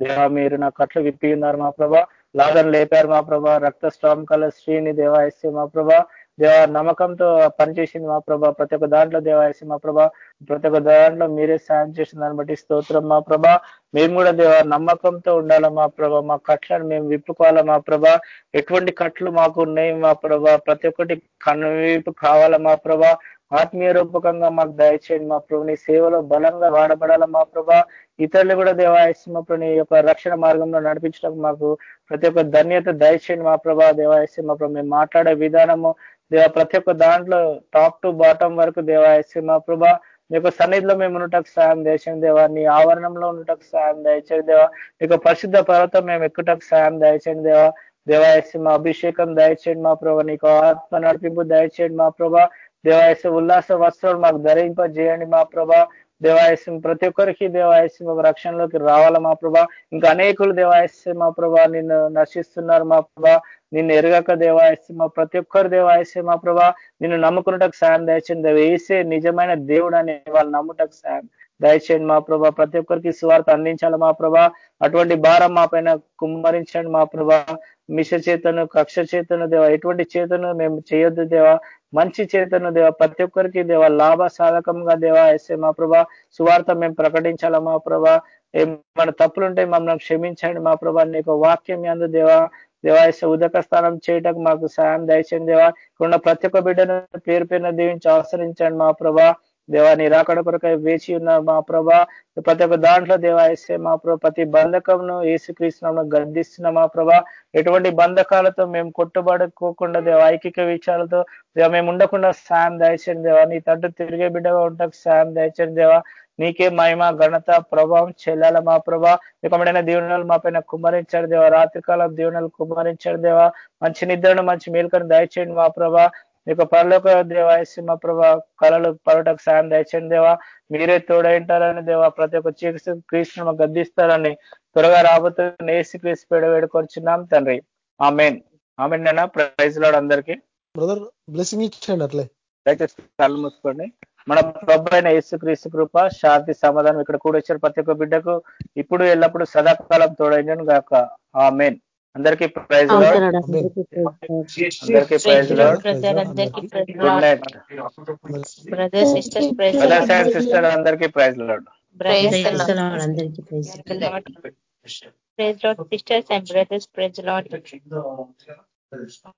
దేవా మీరు నా కట్లు విప్పి ఉన్నారు మా ప్రభా. లాగన్ లేపారు మా ప్రభా రక్త స్ట్రామ్ కలర్ శ్రీని దేవాయస్య మా ప్రభా దేవ నమ్మకంతో పనిచేసింది మా ప్రభా ప్రతి ఒక్క దాంట్లో దేవాయసి మా ప్రభా ప్రతి ఒక్క దాంట్లో మీరే సాయం చేసిన దాన్ని బట్టి స్తోత్రం మా ప్రభా. మేము కూడా దేవ నమ్మకంతో ఉండాలా మా ప్రభా మా కట్లను మేము విప్పుకోవాలా మా ప్రభా. ఎటువంటి కట్లు మాకు ఉన్నాయి మా ప్రభా ప్రతి ఒక్కటి కనువైపు కావాలా మా ప్రభా. ఆత్మీయ రూపకంగా మాకు దయచేయండి. మా ప్రభు నీ సేవలో బలంగా వాడబడాల మా ప్రభా. ఇతరులు కూడా దేవాయస్మ నీ యొక్క రక్షణ మార్గంలో నడిపించడం మాకు ప్రతి ఒక్క ధన్యత దయచేయండి మా ప్రభా. దేవాయస్య మా ప్రభు మేము మాట్లాడే విధానము దేవ ప్రతి ఒక్క దాంట్లో టాప్ టు బాటం వరకు దేవాయస్య మా ప్రభా. మీ యొక్క సన్నిధిలో మేము ఉన్నటకు సాయం దయచేయండి దేవా. నీ ఆవరణంలో ఉన్నటకు సాయం దయచేయండి దేవా. మీ యొక్క పరిశుద్ధ పర్వతం మేము ఎక్కుటకు సాయం దయచేయండి దేవా. దేవాయస్య మా అభిషేకం దయచేయండి మా ప్రభా. నీకు ఆత్మ నడిపింపు దయచేయండి మా ప్రభా. దేవాయస ఉల్లాస వస్త్రాలు మాకు ధరింపజేయండి మా ప్రభా. దేవాయస్యం ప్రతి ఒక్కరికి దేవాయస్యం ఒక రక్షణలోకి రావాలా మా ప్రభా. ఇంకా అనేకులు దేవాయస్యం మా ప్రభా నిన్ను నశిస్తున్నారు మా ప్రభా. నిన్ను ఎరగక దేవాయస్యం మా ప్రతి ఒక్కరు దేవాయస్యం మా ప్రభా. నిన్ను నమ్ముకున్నటకు సాయం దయచేయండి. వేసే నిజమైన దేవుడు అని వాళ్ళు నమ్ముటకు సాయం దయచేయండి మా ప్రభా. ప్రతి ఒక్కరికి సువార్త అందించాలి మా ప్రభా. అటువంటి భారం మా పైన కుమ్మరించండి మా ప్రభా. మిష చేతను కక్ష చేతను దేవ. ఎటువంటి చేతను మేము చేయొద్దు దేవా. మంచి చేతను దేవ. ప్రతి ఒక్కరికి దేవ. లాభ సాధకంగా దేవా ఎస్ఏ మా ప్రభా. సువార్త మేము ప్రకటించాలా మా ప్రభా. మన తప్పులుంటే మమ్మల్ని క్షమించండి మా ప్రభా. నీకు వాక్యం ఎందు దేవా. దేవాయస ఉదక స్థానం చేయటకు మాకు సాయం దయచేయండి దేవా. ఇక్కడ ప్రతి ఒక్క బిడ్డను పేరు పేరున దీవించి అవసరించండి మా ప్రభా. దేవా నీ రాకడ కొరకై వేచి ఉన్న మా ప్రభ ప్రతి ఒక్క దాంట్లో దేవాయసే మా ప్రభా ప్రతి బంధకంను ఏసుక్రీస్తున్నాము గర్దిస్తున్న మా ప్రభ ఎటువంటి బంధకాలతో మేము కొట్టుబడుకోకుండా దేవ ఐకిక విషయాలతో దేవ మేము ఉండకుండా సాయం దయచేయండి దేవా నీ తండ్రి తిరిగే బిడ్డగా ఉండకు సాయం దయచేయండి దేవా నీకే మహిమ ఘనత ప్రభావం చెల్లాల మా ప్రభా ఇకమైన దీవెనలు మా పైన కుమ్మరించాడు దేవా రాత్రికాలం దీవెనలు కుమ్మరించాడు దేవా మంచి నిద్రను మంచి మేలుకని దయచేయండి మా ప్రభా మీకు పరలోక దేవాయసి మా ప్రభా కళలు పడటకు సాయం దయచేయండి దేవా. మీరే తోడైంటారని దేవా. ప్రతి ఒక్క చికిత్స క్రీస్తును గద్దిస్తారని త్వరగా రాబోతున్న ఏసు క్రీస్తు పేడ వేడుకొచ్చున్నాం తండ్రి. ఆమెన్. ఆమెన్ అన్న ప్రైజ్ లాడ్ అందరికీ. బ్రదర్ బ్లెస్సింగ్ ఇచ్చేయండి అట్లే. దయచేసి కళ్ళు మూసుకోండి. మన ప్రభు అయిన యేసు క్రీస్తు కృప శాంతి సమాధానం ఇక్కడ కూడా వచ్చారు ప్రతి ఒక్క బిడ్డకు. ఇప్పుడు ఎల్లప్పుడు సదాకాలం తోడైండను గాక ఆ మెయిన్ అందరికీ ప్రైజ్ అందరికీ praise good night. Brothers sisters praise brothers and sister అందరికీ ప్రైజ్ లాడ్ అందరికీ praise praise lord sisters and brothers praise lord